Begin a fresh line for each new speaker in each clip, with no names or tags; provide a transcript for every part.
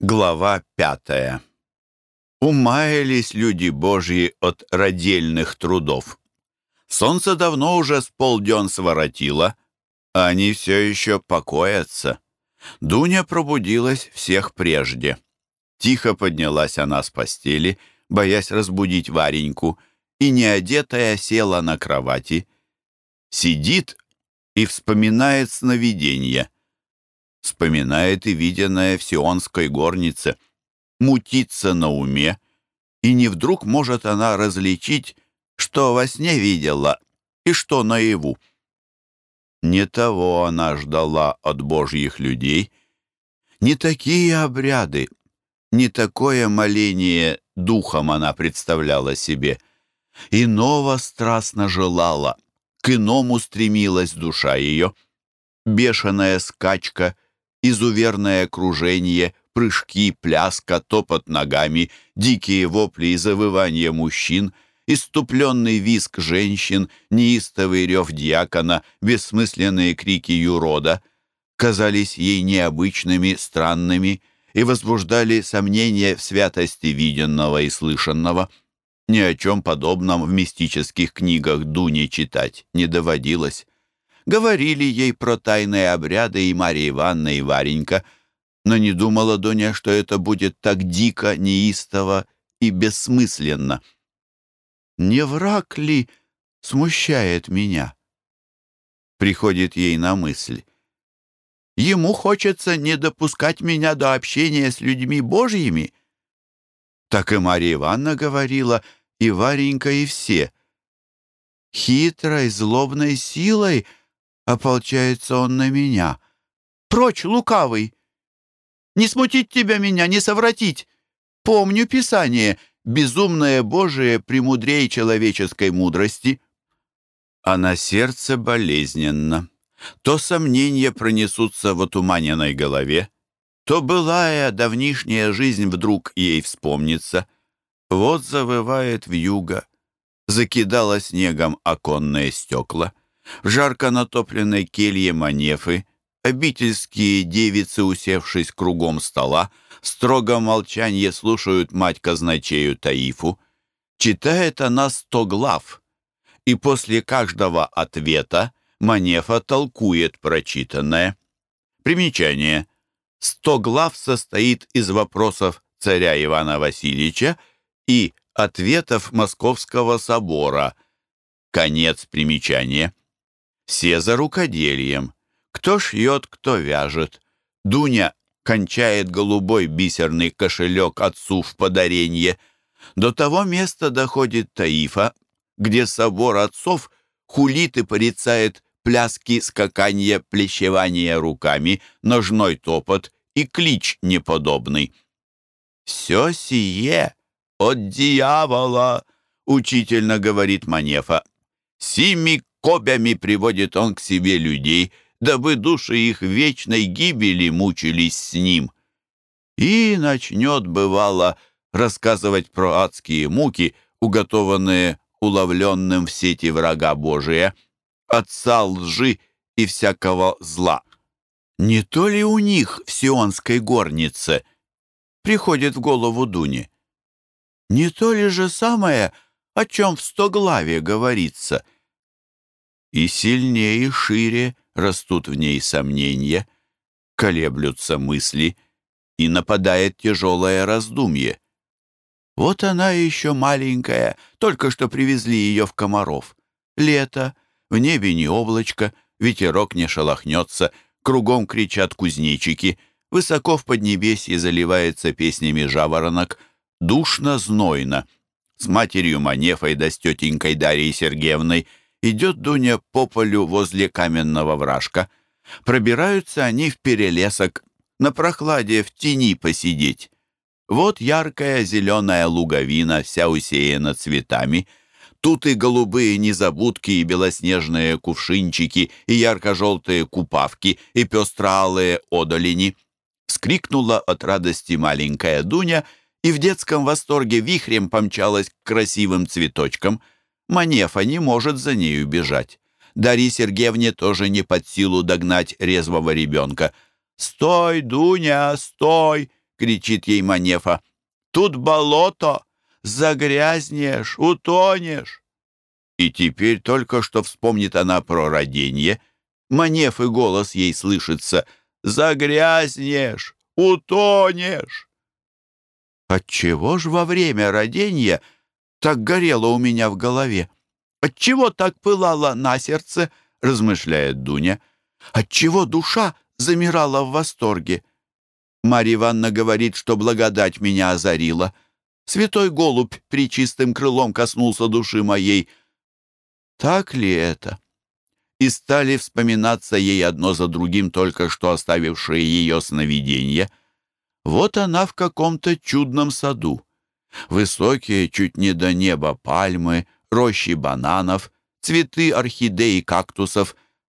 Глава пятая. Умаялись люди Божьи от родильных трудов. Солнце давно уже с полден своротило, а они все еще покоятся. Дуня пробудилась всех прежде. Тихо поднялась она с постели, боясь разбудить Вареньку, и, неодетая, села на кровати. Сидит и вспоминает сновидение — вспоминает и виденное в Сионской горнице, мутится на уме, и не вдруг может она различить, что во сне видела и что наяву. Не того она ждала от божьих людей, не такие обряды, не такое моление духом она представляла себе. Иного страстно желала, к иному стремилась душа ее. Бешеная скачка — изуверное кружение, прыжки, пляска, топот ногами, дикие вопли и завывания мужчин, иступленный визг женщин, неистовый рев дьякона, бессмысленные крики юрода казались ей необычными, странными и возбуждали сомнения в святости виденного и слышанного. Ни о чем подобном в мистических книгах Дуне читать не доводилось. Говорили ей про тайные обряды и Марья Ивановна, и Варенька, но не думала Дуня, что это будет так дико, неистово и бессмысленно. «Не враг ли смущает меня?» Приходит ей на мысль. «Ему хочется не допускать меня до общения с людьми божьими?» Так и Марья Ивановна говорила, и Варенька, и все. «Хитрой, злобной силой Ополчается он на меня. Прочь, лукавый! Не смутить тебя меня, не совратить! Помню Писание, безумное Божие премудрее человеческой мудрости. А на сердце болезненно. То сомнения пронесутся в отуманенной голове, то былая давнишняя жизнь вдруг ей вспомнится. Вот завывает вьюга, закидала снегом оконные стекла — в жарко натопленной келье Манефы обительские девицы, усевшись кругом стола, строго молчанье слушают мать казначею Таифу. Читает она сто глав, и после каждого ответа Манефа толкует прочитанное. Примечание. Сто глав состоит из вопросов царя Ивана Васильевича и ответов Московского собора. Конец примечания. Все за рукоделием. Кто шьет, кто вяжет. Дуня кончает голубой бисерный кошелек отцу в подаренье. До того места доходит Таифа, где собор отцов хулит и порицает пляски, скаканье, плещевание руками, ножной топот и клич неподобный. «Все сие от дьявола!» — учительно говорит Манефа. «Сими Кобями приводит он к себе людей, дабы души их вечной гибели мучились с ним. И начнет, бывало, рассказывать про адские муки, уготованные уловленным в сети врага Божия, отца лжи и всякого зла. Не то ли у них в Сионской горнице приходит в голову Дуне? Не то ли же самое, о чем в стоглаве говорится — и сильнее и шире растут в ней сомнения, колеблются мысли, и нападает тяжелое раздумье. Вот она еще маленькая, только что привезли ее в Комаров. Лето, в небе не облачко, ветерок не шелохнется, кругом кричат кузнечики, высоко в поднебесье заливается песнями жаворонок, душно-знойно. С матерью Манефой да с тетенькой Дарьей Сергеевной — Идет Дуня по полю возле каменного вражка. Пробираются они в перелесок, на прохладе в тени посидеть. Вот яркая зеленая луговина, вся усеяна цветами. Тут и голубые незабудки, и белоснежные кувшинчики, и ярко-желтые купавки, и пестроалые одолени. Скрикнула от радости маленькая Дуня и в детском восторге вихрем помчалась к красивым цветочкам — Манефа не может за нею бежать. Дарье Сергеевне тоже не под силу догнать резвого ребенка. «Стой, Дуня, стой! — кричит ей Манефа. «Тут болото! Загрязнешь, утонешь!» И теперь только что вспомнит она про роденье. Манеф и голос ей слышится. «Загрязнешь, утонешь!» Отчего ж во время родения так горело у меня в голове? Отчего так пылало на сердце, размышляет Дуня? Отчего душа замирала в восторге? Марья Ивановна говорит, что благодать меня озарила. Святой голубь при чистым крылом коснулся души моей. Так ли это? И стали вспоминаться ей одно за другим только что оставившие ее сновидения. Вот она в каком-то чудном саду. Высокие, чуть не до неба пальмы, рощи бананов, цветы орхидей кактусов,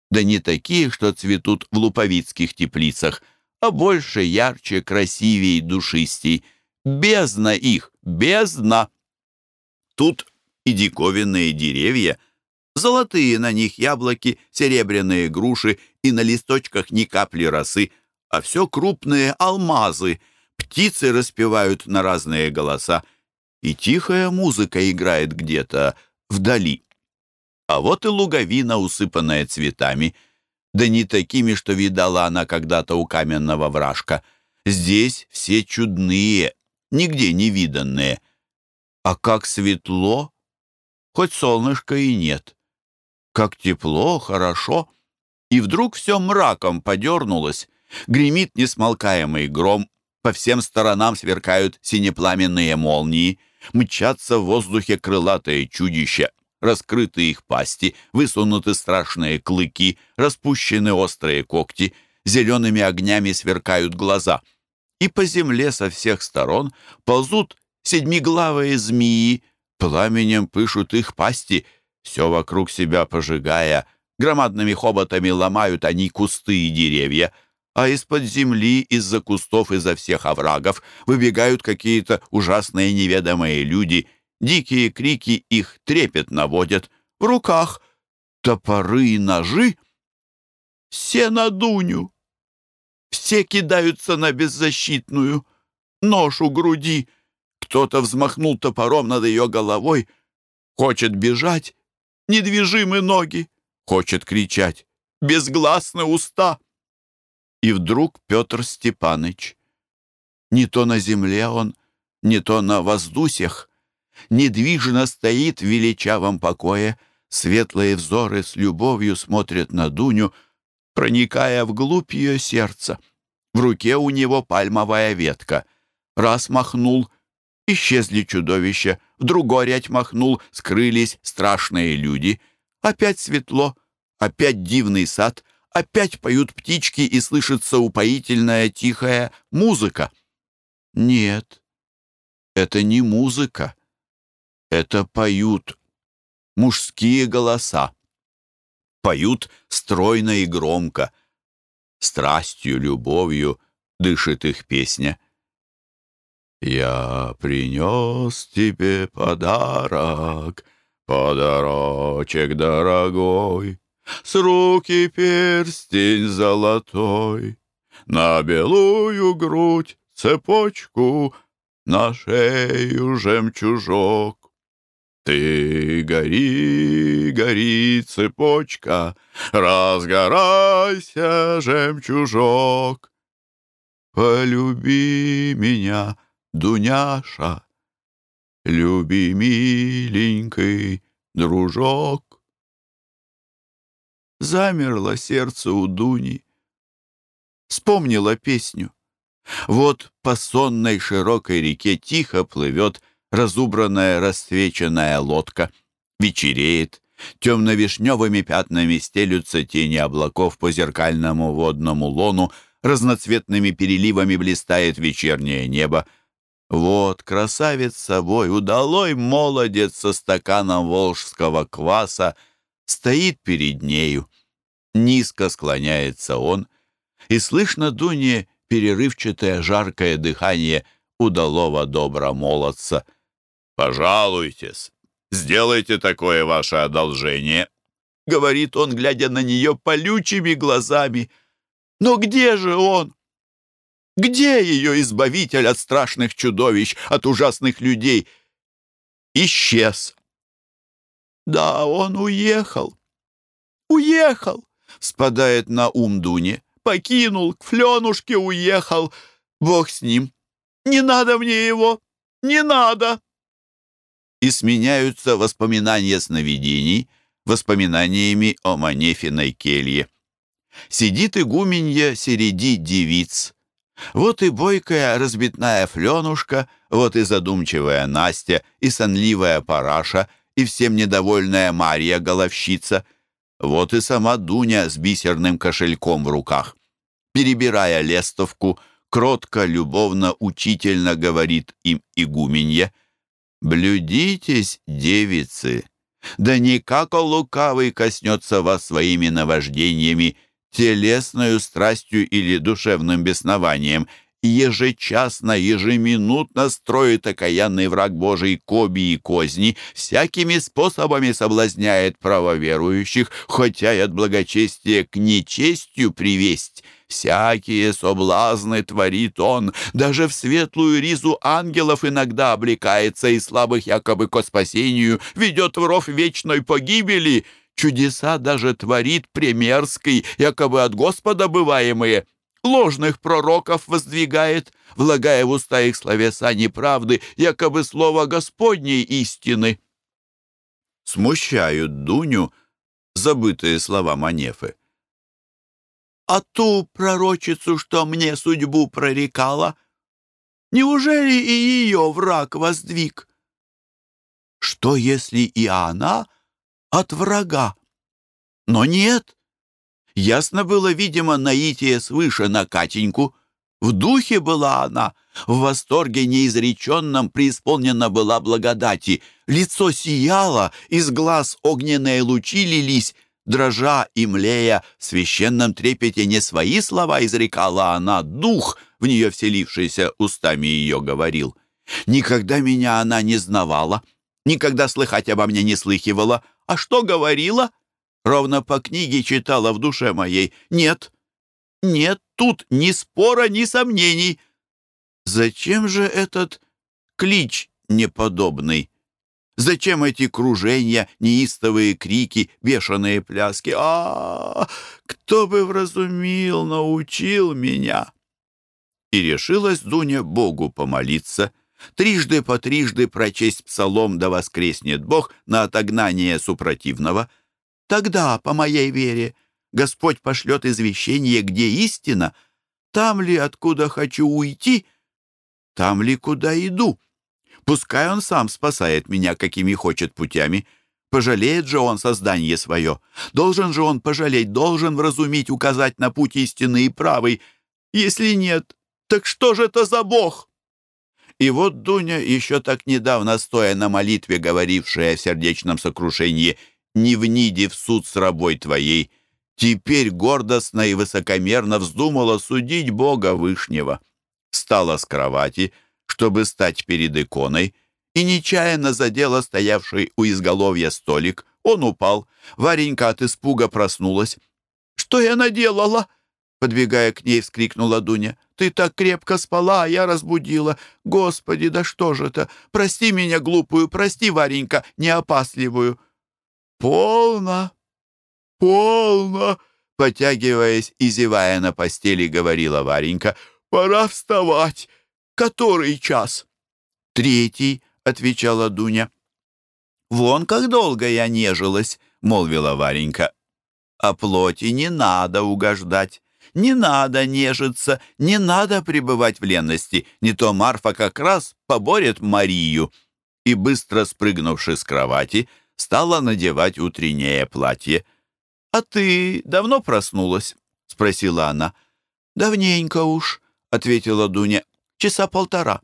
да не такие, что цветут в луповицких теплицах, а больше, ярче, красивее и душистей. Бездна их, бездна! Тут и диковинные деревья, золотые на них яблоки, серебряные груши и на листочках ни капли росы, а все крупные алмазы. Птицы распевают на разные голоса, и тихая музыка играет где-то вдали. А вот и луговина, усыпанная цветами, да не такими, что видала она когда-то у каменного вражка. Здесь все чудные, нигде не виданные. А как светло, хоть солнышка и нет. Как тепло, хорошо. И вдруг все мраком подернулось. Гремит несмолкаемый гром, по всем сторонам сверкают синепламенные молнии, мчатся в воздухе крылатые чудища, раскрыты их пасти, высунуты страшные клыки, распущены острые когти, зелеными огнями сверкают глаза. И по земле со всех сторон ползут седьмиглавые змеи, пламенем пышут их пасти, все вокруг себя пожигая, громадными хоботами ломают они кусты и деревья — а из-под земли, из-за кустов, изо всех оврагов выбегают какие-то ужасные неведомые люди. Дикие крики их трепет наводят. В руках топоры и ножи. Все на Дуню. Все кидаются на беззащитную. Нож у груди. Кто-то взмахнул топором над ее головой. Хочет бежать. Недвижимы ноги. Хочет кричать. Безгласны уста. И вдруг Петр Степаныч. Не то на земле он, не то на воздусях, недвижно стоит в величавом покое, светлые взоры с любовью смотрят на Дуню, проникая вглубь ее сердца. В руке у него пальмовая ветка. Раз махнул, исчезли чудовища, в другой рядь махнул, скрылись страшные люди. Опять светло, опять дивный сад, Опять поют птички и слышится упоительная тихая музыка. Нет, это не музыка. Это поют мужские голоса. Поют стройно и громко. Страстью, любовью дышит их песня. «Я принес тебе подарок, подарочек дорогой, с руки перстень золотой, На белую грудь цепочку, На шею жемчужок. Ты гори, гори, цепочка, Разгорайся, жемчужок. Полюби меня, Дуняша, Люби, миленький дружок замерло сердце у Дуни. Вспомнила песню. Вот по сонной широкой реке тихо плывет разубранная расцвеченная лодка. Вечереет. Темно-вишневыми пятнами стелются тени облаков по зеркальному водному лону, разноцветными переливами блистает вечернее небо. Вот красавец собой, удалой молодец со стаканом волжского кваса — стоит перед нею. Низко склоняется он, и слышно Дуне перерывчатое жаркое дыхание удалого добра молодца. «Пожалуйтесь, сделайте такое ваше одолжение», — говорит он, глядя на нее полючими глазами. «Но где же он?» Где ее избавитель от страшных чудовищ, от ужасных людей? Исчез. Да, он уехал. Уехал, спадает на ум Дуне. Покинул, к Фленушке уехал. Бог с ним. Не надо мне его, не надо. И сменяются воспоминания сновидений воспоминаниями о Манефиной келье. Сидит игуменья середи девиц. Вот и бойкая разбитная Фленушка, вот и задумчивая Настя, и сонливая Параша, и всем недовольная Марья Головщица. Вот и сама Дуня с бисерным кошельком в руках. Перебирая лестовку, кротко, любовно, учительно говорит им игуменья. «Блюдитесь, девицы, да никак лукавый коснется вас своими наваждениями, телесною страстью или душевным беснованием, ежечасно, ежеминутно строит окаянный враг Божий коби и козни, всякими способами соблазняет правоверующих, хотя и от благочестия к нечестью привесть. Всякие соблазны творит он, даже в светлую ризу ангелов иногда облекается и слабых якобы ко спасению, ведет в ров вечной погибели, чудеса даже творит премерский, якобы от Господа бываемые, ложных пророков воздвигает, влагая в уста их словеса неправды, якобы слово Господней истины. Смущают Дуню забытые слова Манефы а ту пророчицу, что мне судьбу прорекала? Неужели и ее враг воздвиг? Что, если и она от врага? Но нет. Ясно было, видимо, наитие свыше на Катеньку. В духе была она, в восторге неизреченном преисполнена была благодати. Лицо сияло, из глаз огненные лучи лились, Дрожа и млея, в священном трепете не свои слова изрекала она, дух, в нее вселившийся устами ее говорил. Никогда меня она не знавала, никогда слыхать обо мне не слыхивала. А что говорила? Ровно по книге читала в душе моей. Нет, нет тут ни спора, ни сомнений. Зачем же этот клич неподобный? Зачем эти кружения, неистовые крики, бешеные пляски? А, -а, -а кто бы вразумил, научил меня? И решилась Дуня Богу помолиться, трижды по трижды прочесть псалом «Да воскреснет Бог» на отогнание супротивного. Тогда, по моей вере, Господь пошлет извещение, где истина, там ли, откуда хочу уйти, там ли, куда иду. Пускай он сам спасает меня, какими хочет путями. Пожалеет же он создание свое. Должен же он пожалеть, должен вразумить, указать на путь истинный и правый. Если нет, так что же это за Бог? И вот Дуня, еще так недавно стоя на молитве, говорившая в сердечном сокрушении «Не вниди в суд с рабой твоей», теперь гордостно и высокомерно вздумала судить Бога Вышнего. Встала с кровати — чтобы стать перед иконой, и нечаянно задела стоявший у изголовья столик. Он упал. Варенька от испуга проснулась. «Что я наделала?» Подбегая к ней, вскрикнула Дуня. «Ты так крепко спала, а я разбудила. Господи, да что же это? Прости меня, глупую, прости, Варенька, неопасливую». «Полно, полно!» Потягиваясь и зевая на постели, говорила Варенька. «Пора вставать. «Который час?» «Третий», — отвечала Дуня. «Вон как долго я нежилась», — молвила Варенька. «А плоти не надо угождать, не надо нежиться, не надо пребывать в ленности, не то Марфа как раз поборет Марию». И, быстро спрыгнувши с кровати, стала надевать утреннее платье. «А ты давно проснулась?» — спросила она. «Давненько уж», — ответила Дуня часа полтора».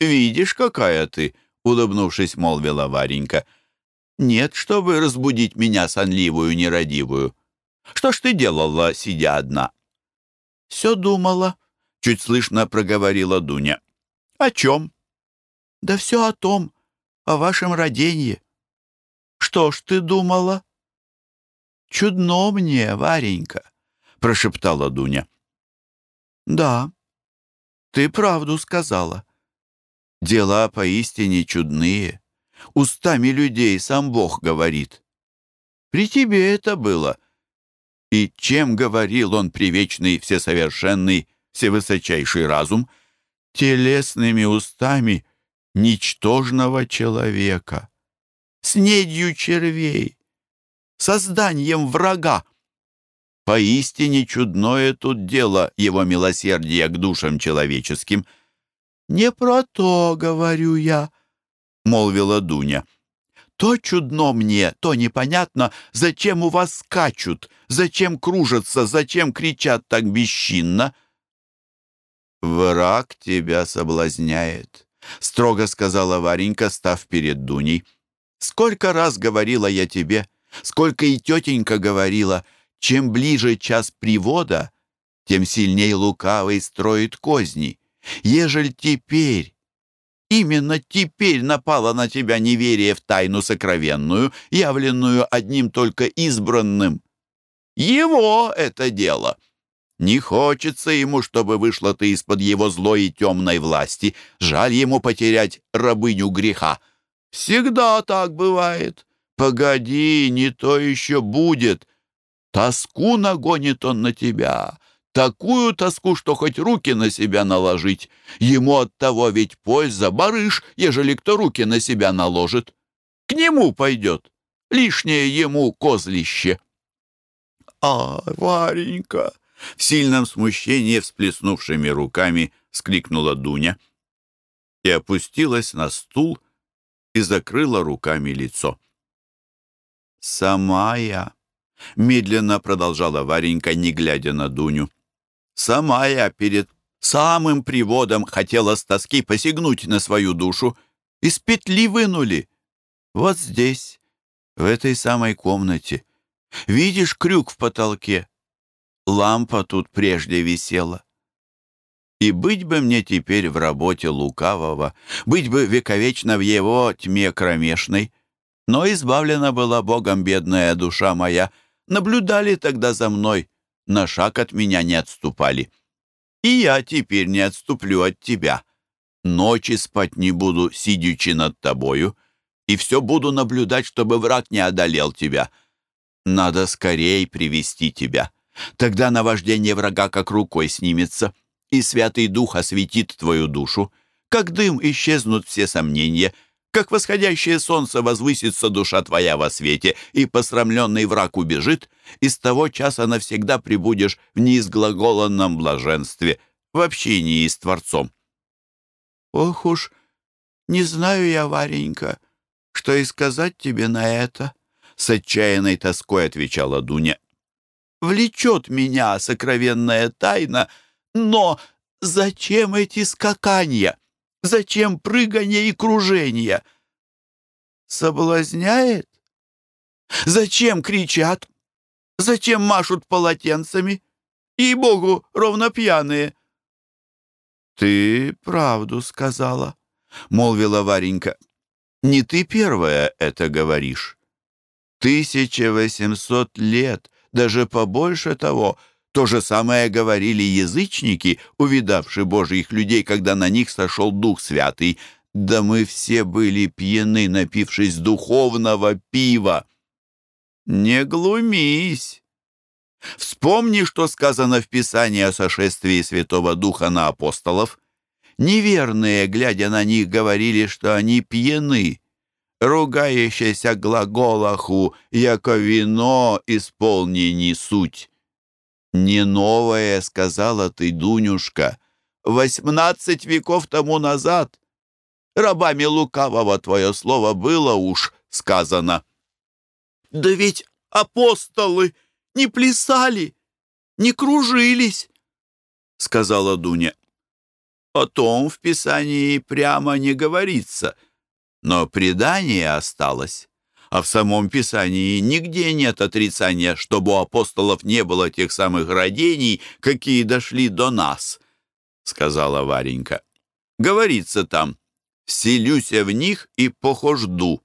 «Видишь, какая ты!» — улыбнувшись, молвила Варенька. «Нет, чтобы разбудить меня сонливую, нерадивую. Что ж ты делала, сидя одна?» «Все думала», — чуть слышно проговорила Дуня. «О чем?» «Да все о том, о вашем родении». «Что ж ты думала?» «Чудно мне, Варенька», — прошептала Дуня. «Да, ты правду сказала. Дела поистине чудные. Устами людей сам Бог говорит. При тебе это было. И чем говорил он привечный, всесовершенный, всевысочайший разум? Телесными устами ничтожного человека, снедью червей, созданием врага. Поистине чудное тут дело его милосердия к душам человеческим. «Не про то, говорю я», — молвила Дуня. «То чудно мне, то непонятно, зачем у вас скачут, зачем кружатся, зачем кричат так бесчинно». «Враг тебя соблазняет», — строго сказала Варенька, став перед Дуней. «Сколько раз говорила я тебе, сколько и тетенька говорила, чем ближе час привода, тем сильней лукавый строит козни. Ежель теперь, именно теперь напало на тебя неверие в тайну сокровенную, явленную одним только избранным. Его это дело. Не хочется ему, чтобы вышла ты из-под его злой и темной власти. Жаль ему потерять рабыню греха. Всегда так бывает. Погоди, не то еще будет. Тоску нагонит он на тебя, такую тоску, что хоть руки на себя наложить. Ему от того ведь польза, барыш, ежели кто руки на себя наложит. К нему пойдет, лишнее ему козлище. «А, Варенька!» — в сильном смущении, всплеснувшими руками, скрикнула Дуня и опустилась на стул и закрыла руками лицо. «Сама я», — медленно продолжала Варенька, не глядя на Дуню. «Сама я перед самым приводом хотела с тоски посягнуть на свою душу. Из петли вынули. Вот здесь, в этой самой комнате. Видишь крюк в потолке? Лампа тут прежде висела. И быть бы мне теперь в работе лукавого, быть бы вековечно в его тьме кромешной. Но избавлена была Богом бедная душа моя — наблюдали тогда за мной, на шаг от меня не отступали. И я теперь не отступлю от тебя. Ночи спать не буду, сидячи над тобою, и все буду наблюдать, чтобы враг не одолел тебя. Надо скорей привести тебя. Тогда наваждение врага как рукой снимется, и Святый Дух осветит твою душу. Как дым исчезнут все сомнения — как восходящее солнце возвысится душа твоя во свете, и посрамленный враг убежит, и с того часа навсегда прибудешь в неизглаголанном блаженстве, в общении с Творцом. Ох уж, не знаю я, Варенька, что и сказать тебе на это, с отчаянной тоской отвечала Дуня. Влечет меня сокровенная тайна, но зачем эти скаканья? Зачем прыгание и кружение? Соблазняет? Зачем кричат? Зачем машут полотенцами? И богу ровно пьяные. Ты правду сказала, молвила Варенька. Не ты первая это говоришь. Тысяча восемьсот лет, даже побольше того — то же самое говорили язычники, увидавшие божьих людей, когда на них сошел Дух Святый. Да мы все были пьяны, напившись духовного пива. Не глумись. Вспомни, что сказано в Писании о сошествии Святого Духа на апостолов. Неверные, глядя на них, говорили, что они пьяны. Ругающийся глаголаху, яко вино исполнени суть. «Не новое», — сказала ты, Дунюшка, восемнадцать веков тому назад. Рабами лукавого твое слово было уж сказано. Да ведь апостолы не плясали, не кружились, — сказала Дуня. О том в Писании прямо не говорится, но предание осталось а в самом Писании нигде нет отрицания, чтобы у апостолов не было тех самых родений, какие дошли до нас, — сказала Варенька. Говорится там, «Вселюся в них и похожду».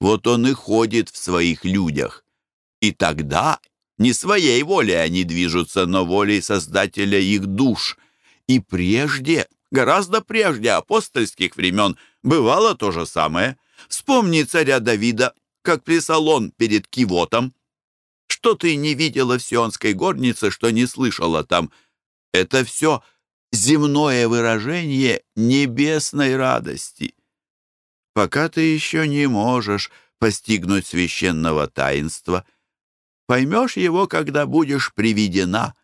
Вот он и ходит в своих людях. И тогда не своей волей они движутся, но волей Создателя их душ. И прежде, гораздо прежде апостольских времен, бывало то же самое. Вспомни царя Давида, как плясал он перед Кивотом. Что ты не видела в Сионской горнице, что не слышала там? Это все земное выражение небесной радости. Пока ты еще не можешь постигнуть священного таинства, поймешь его, когда будешь приведена.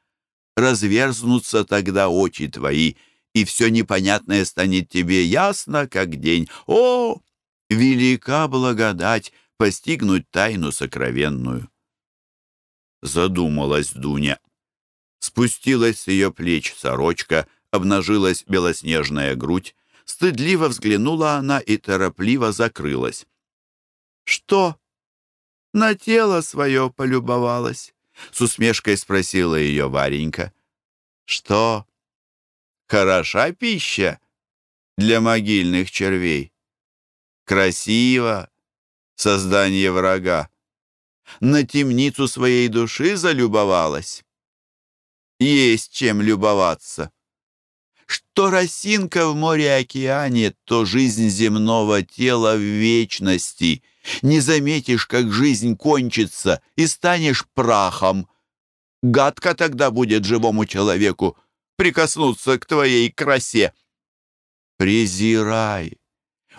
Разверзнутся тогда очи твои, и все непонятное станет тебе ясно, как день. О, велика благодать постигнуть тайну сокровенную. Задумалась Дуня. Спустилась с ее плеч сорочка, обнажилась белоснежная грудь. Стыдливо взглянула она и торопливо закрылась. «Что? На тело свое полюбовалась?» С усмешкой спросила ее Варенька. «Что? Хороша пища для могильных червей? Красиво, создание врага. На темницу своей души залюбовалась. Есть чем любоваться. Что росинка в море-океане, то жизнь земного тела в вечности. Не заметишь, как жизнь кончится, и станешь прахом. Гадко тогда будет живому человеку прикоснуться к твоей красе. Презирай,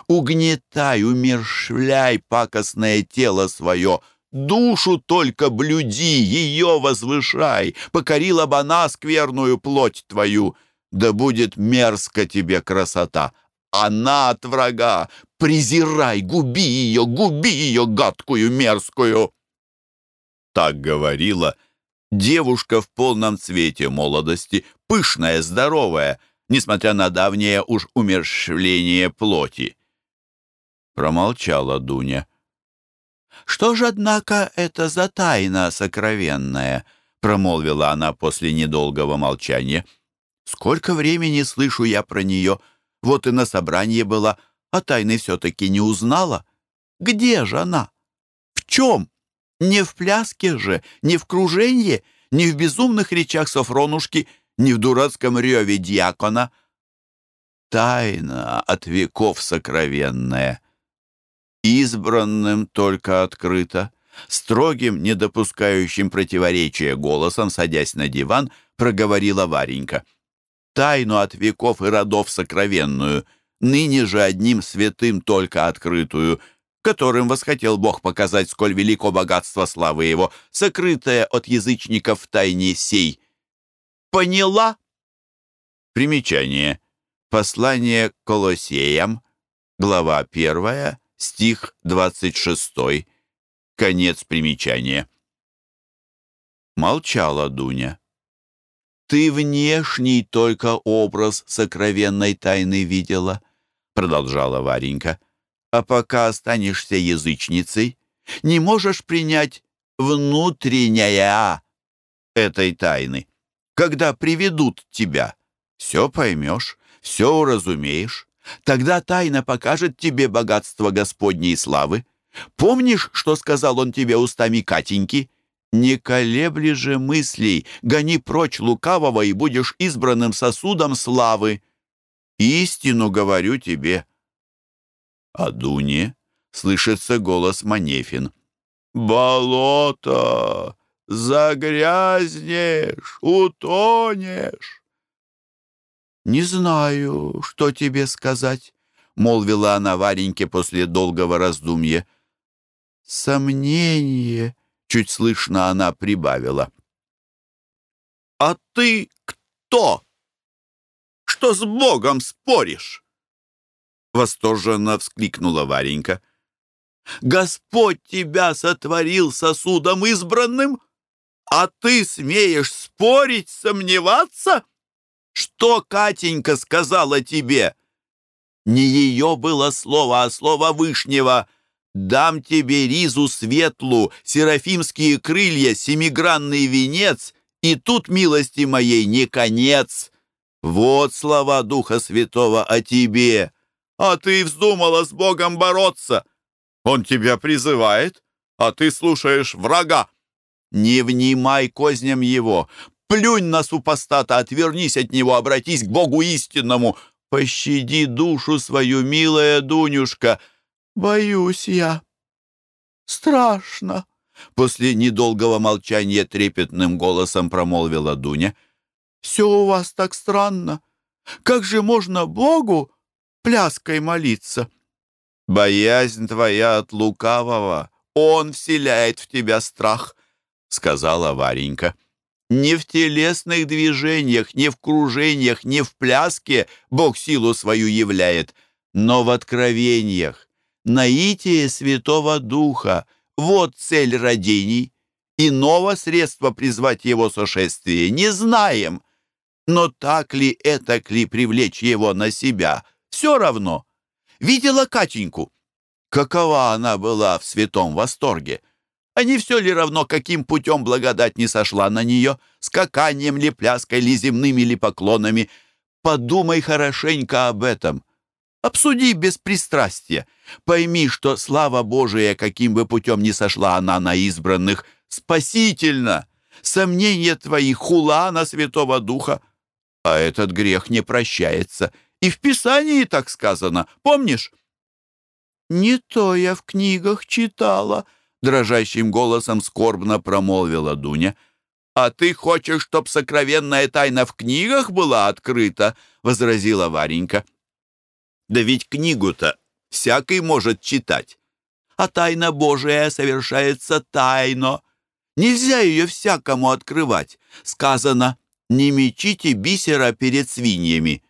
угнетай, умершвляй пакостное тело свое, душу только блюди, ее возвышай, покорила бы она скверную плоть твою, да будет мерзко тебе красота, она от врага, презирай, губи ее, губи ее гадкую, мерзкую. Так говорила девушка в полном цвете молодости, пышная, здоровая, несмотря на давнее уж умерщвление плоти. Промолчала Дуня. «Что же, однако, это за тайна сокровенная?» промолвила она после недолгого молчания. «Сколько времени слышу я про нее. Вот и на собрании была, а тайны все-таки не узнала. Где же она? В чем? Не в пляске же, не в круженье, не в безумных речах Софронушки, не в дурацком реве дьякона. Тайна от веков сокровенная» избранным только открыто. Строгим, не допускающим противоречия голосом, садясь на диван, проговорила Варенька. «Тайну от веков и родов сокровенную, ныне же одним святым только открытую, которым восхотел Бог показать, сколь велико богатство славы Его, сокрытое от язычников в тайне сей. Поняла?» Примечание. Послание Колосеям, глава первая, стих 26, конец примечания. Молчала Дуня. «Ты внешний только образ сокровенной тайны видела», продолжала Варенька. «А пока останешься язычницей, не можешь принять внутренняя этой тайны. Когда приведут тебя, все поймешь, все уразумеешь. Тогда тайна покажет тебе богатство Господней славы. Помнишь, что сказал он тебе устами Катеньки? Не колебли же мыслей, гони прочь лукавого и будешь избранным сосудом славы. Истину говорю тебе. А Дуне слышится голос Манефин. «Болото! Загрязнешь, утонешь!» «Не знаю, что тебе сказать», — молвила она Вареньке после долгого раздумья. «Сомнение», — чуть слышно она прибавила. «А ты кто? Что с Богом споришь?» Восторженно вскликнула Варенька. «Господь тебя сотворил сосудом избранным, а ты смеешь спорить, сомневаться?» Что Катенька сказала тебе? Не ее было слово, а слово Вышнего. Дам тебе ризу светлу, серафимские крылья, семигранный венец, и тут милости моей не конец. Вот слова Духа Святого о тебе. А ты вздумала с Богом бороться. Он тебя призывает, а ты слушаешь врага. Не внимай козням его, Плюнь на супостата, отвернись от него, обратись к Богу истинному. Пощади душу свою, милая Дунюшка.
Боюсь я. Страшно.
После недолгого молчания трепетным голосом промолвила Дуня.
«Все у вас так странно. Как же можно Богу пляской молиться?»
«Боязнь твоя от лукавого, он вселяет в тебя страх», — сказала Варенька. «Не в телесных движениях, не в кружениях, не в пляске Бог силу свою являет, но в откровениях, наитие Святого Духа, вот цель родений. Иного средства призвать его сошествие не знаем. Но так ли, это ли привлечь его на себя, все равно. Видела Катеньку? Какова она была в святом восторге? А не все ли равно, каким путем благодать не сошла на нее? Скаканием ли, пляской ли, земными ли поклонами? Подумай хорошенько об этом. Обсуди без пристрастия. Пойми, что слава Божия, каким бы путем ни сошла она на избранных, спасительно. Сомнения твои хула на Святого Духа. А этот грех не прощается. И в Писании так сказано, помнишь?
«Не то я в книгах читала», — дрожащим голосом скорбно промолвила Дуня.
«А ты хочешь, чтоб сокровенная тайна в книгах была открыта?» — возразила Варенька. Да ведь книгу-то всякий может читать. А тайна Божия совершается тайно. Нельзя ее всякому открывать. Сказано, не мечите бисера перед свиньями.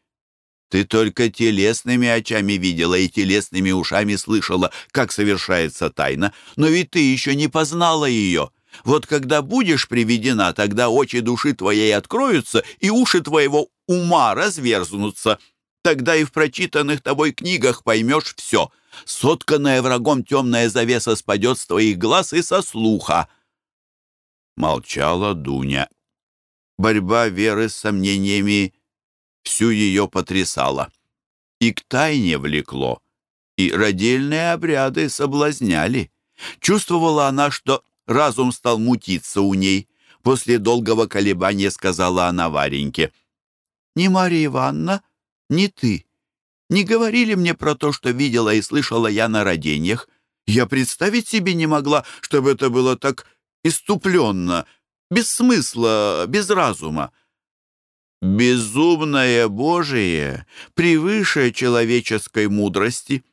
Ты только телесными очами видела и телесными ушами слышала, как совершается тайна, но ведь ты еще не познала ее. Вот когда будешь приведена, тогда очи души твоей откроются, и уши твоего ума разверзнутся. Тогда и в прочитанных тобой книгах поймешь все. Сотканная врагом темная завеса спадет с твоих глаз и со слуха. Молчала Дуня. Борьба веры с сомнениями всю ее потрясала. И к тайне влекло, и родильные обряды соблазняли. Чувствовала она, что разум стал мутиться у ней. После долгого колебания сказала она Вареньке.
«Не Марья Ивановна, не ты. Не говорили мне про то, что видела и слышала я на родениях. Я представить себе не могла, чтобы это было так иступленно, без смысла, без разума. Безумное Божие превыше человеческой мудрости.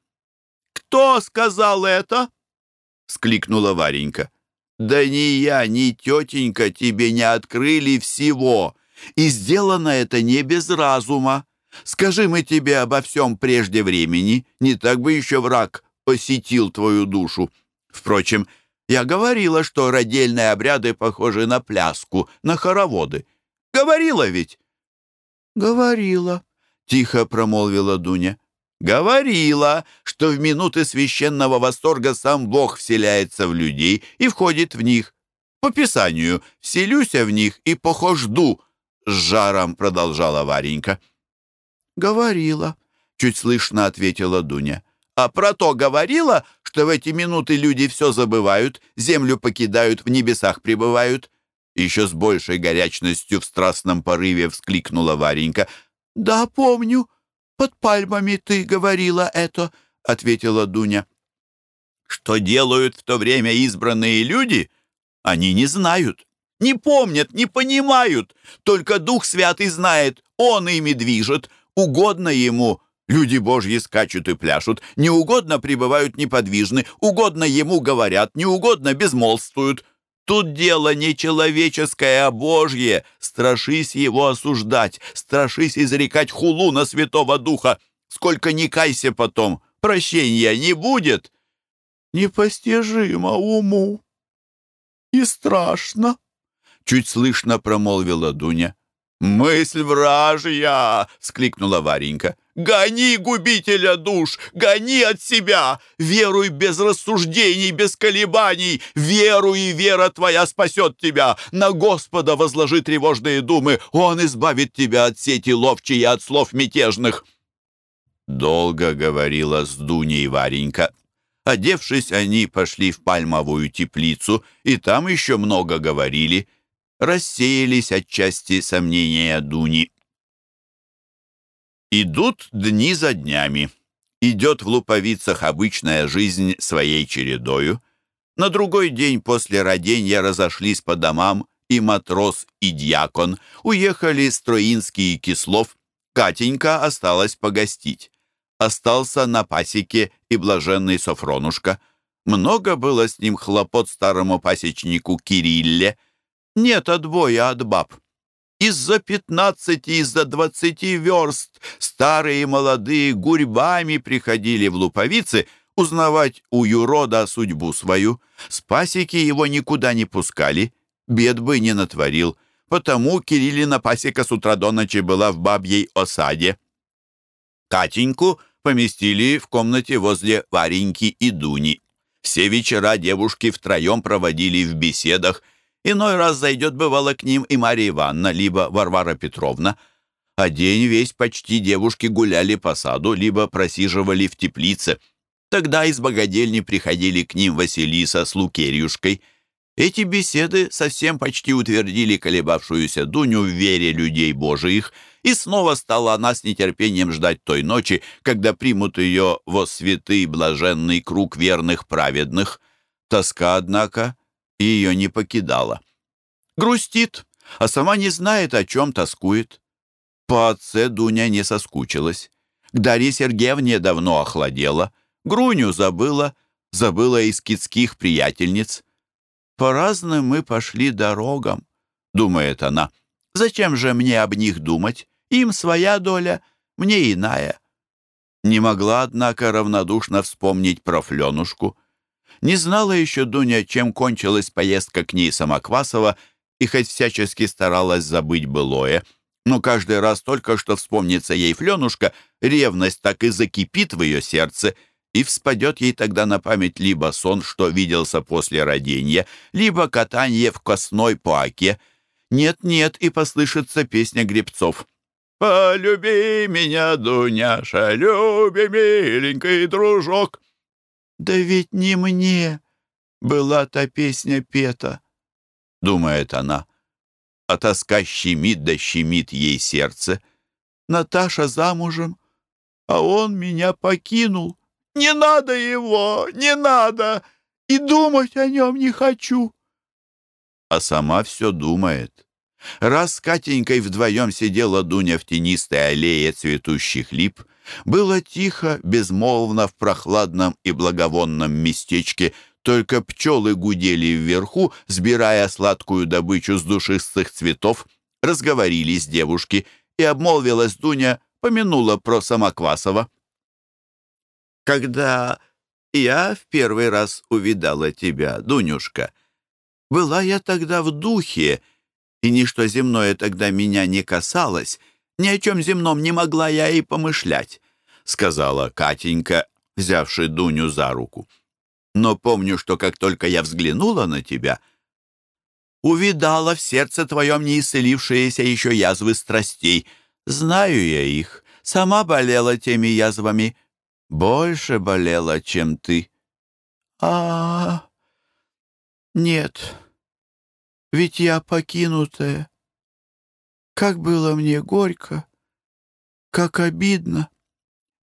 «Кто сказал это?» — скликнула Варенька. «Да ни я, ни тетенька тебе не открыли всего, и сделано это не без разума. Скажи мы тебе обо всем прежде времени, не так бы еще враг посетил твою душу. Впрочем, я говорила, что родильные обряды похожи на пляску, на хороводы. Говорила ведь?»
«Говорила», — тихо промолвила Дуня.
«Говорила, что в минуты священного восторга сам Бог вселяется в людей и входит в них. По Писанию «вселюся в них и похожду», — с жаром продолжала Варенька.
«Говорила», — чуть слышно ответила Дуня.
«А про то говорила, что в эти минуты люди все забывают, землю покидают, в небесах пребывают?» Еще с большей горячностью в страстном порыве вскликнула Варенька.
«Да, помню. Под пальмами ты говорила это», — ответила Дуня.
«Что делают в то время избранные люди, они не знают, не помнят, не понимают. Только Дух Святый знает, Он ими движет, Угодно ему, люди Божьи скачут и пляшут, неугодно пребывают неподвижны, угодно ему говорят, неугодно безмолвствуют. Тут дело не человеческое, а Божье. Страшись его осуждать, страшись изрекать хулу на Святого Духа. Сколько ни кайся потом, прощения не будет.
Непостижимо уму и страшно, — чуть слышно промолвила Дуня.
«Мысль вражья!» — вскликнула Варенька. «Гони губителя душ! Гони от себя! Веруй без рассуждений, без колебаний! Веруй, и вера твоя спасет тебя! На Господа возложи тревожные думы! Он избавит тебя от сети ловчей и от слов мятежных!» Долго говорила с Дуней Варенька. Одевшись, они пошли в пальмовую теплицу, и там еще много говорили — рассеялись отчасти сомнения Дуни. Идут дни за днями. Идет в луповицах обычная жизнь своей чередою. На другой день после родения разошлись по домам и матрос, и дьякон. Уехали Строинский и Кислов. Катенька осталась погостить. Остался на пасеке и блаженный Софронушка. Много было с ним хлопот старому пасечнику Кирилле. Нет отбоя от баб. Из-за пятнадцати, из-за двадцати верст старые и молодые гурьбами приходили в луповицы узнавать у юрода судьбу свою. С пасеки его никуда не пускали, бед бы не натворил. Потому Кириллина пасека с утра до ночи была в бабьей осаде. Катеньку поместили в комнате возле Вареньки и Дуни. Все вечера девушки втроем проводили в беседах. Иной раз зайдет, бывало, к ним и Марья Ивановна, либо Варвара Петровна. А день весь почти девушки гуляли по саду, либо просиживали в теплице. Тогда из богадельни приходили к ним Василиса с Лукерьюшкой. Эти беседы совсем почти утвердили колебавшуюся Дуню в вере людей божиих, и снова стала она с нетерпением ждать той ночи, когда примут ее во святый блаженный круг верных праведных. Тоска, однако, ее не покидала. Грустит, а сама не знает, о чем тоскует. По отце Дуня не соскучилась. К Дарье Сергеевне давно охладела. Груню забыла, забыла из китских приятельниц. «По разным мы пошли дорогам», — думает она. «Зачем же мне об них думать? Им своя доля, мне иная». Не могла, однако, равнодушно вспомнить про Фленушку. Не знала еще Дуня, чем кончилась поездка к ней Самоквасова, и хоть всячески старалась забыть былое, но каждый раз только что вспомнится ей Фленушка, ревность так и закипит в ее сердце, и вспадет ей тогда на память либо сон, что виделся после родения, либо катание в косной по оке. Нет-нет, и послышится песня гребцов. «Полюби меня, Дуняша, люби, миленький дружок!» «Да ведь не мне была та песня пета», — думает она. А тоска щемит да щемит ей сердце. «Наташа замужем, а он меня покинул. Не надо его, не надо, и думать о нем не хочу». А сама все думает. Раз с Катенькой вдвоем сидела Дуня в тенистой аллее цветущих лип, было тихо, безмолвно в прохладном и благовонном местечке, только пчелы гудели вверху, сбирая сладкую добычу с душистых цветов, разговорились девушки, и обмолвилась Дуня, помянула про Самоквасова. «Когда я в первый раз увидала тебя, Дунюшка, была я тогда в духе, и ничто земное тогда меня не касалось, ни о чем земном не могла я и помышлять», — сказала Катенька, взявши Дуню за руку. «Но помню, что как только я взглянула на тебя, увидала в сердце твоем неисцелившиеся еще язвы страстей. Знаю я их, сама болела теми язвами, больше болела, чем ты». А, -а, Нет, ведь я покинутая. Как было мне горько, как обидно!»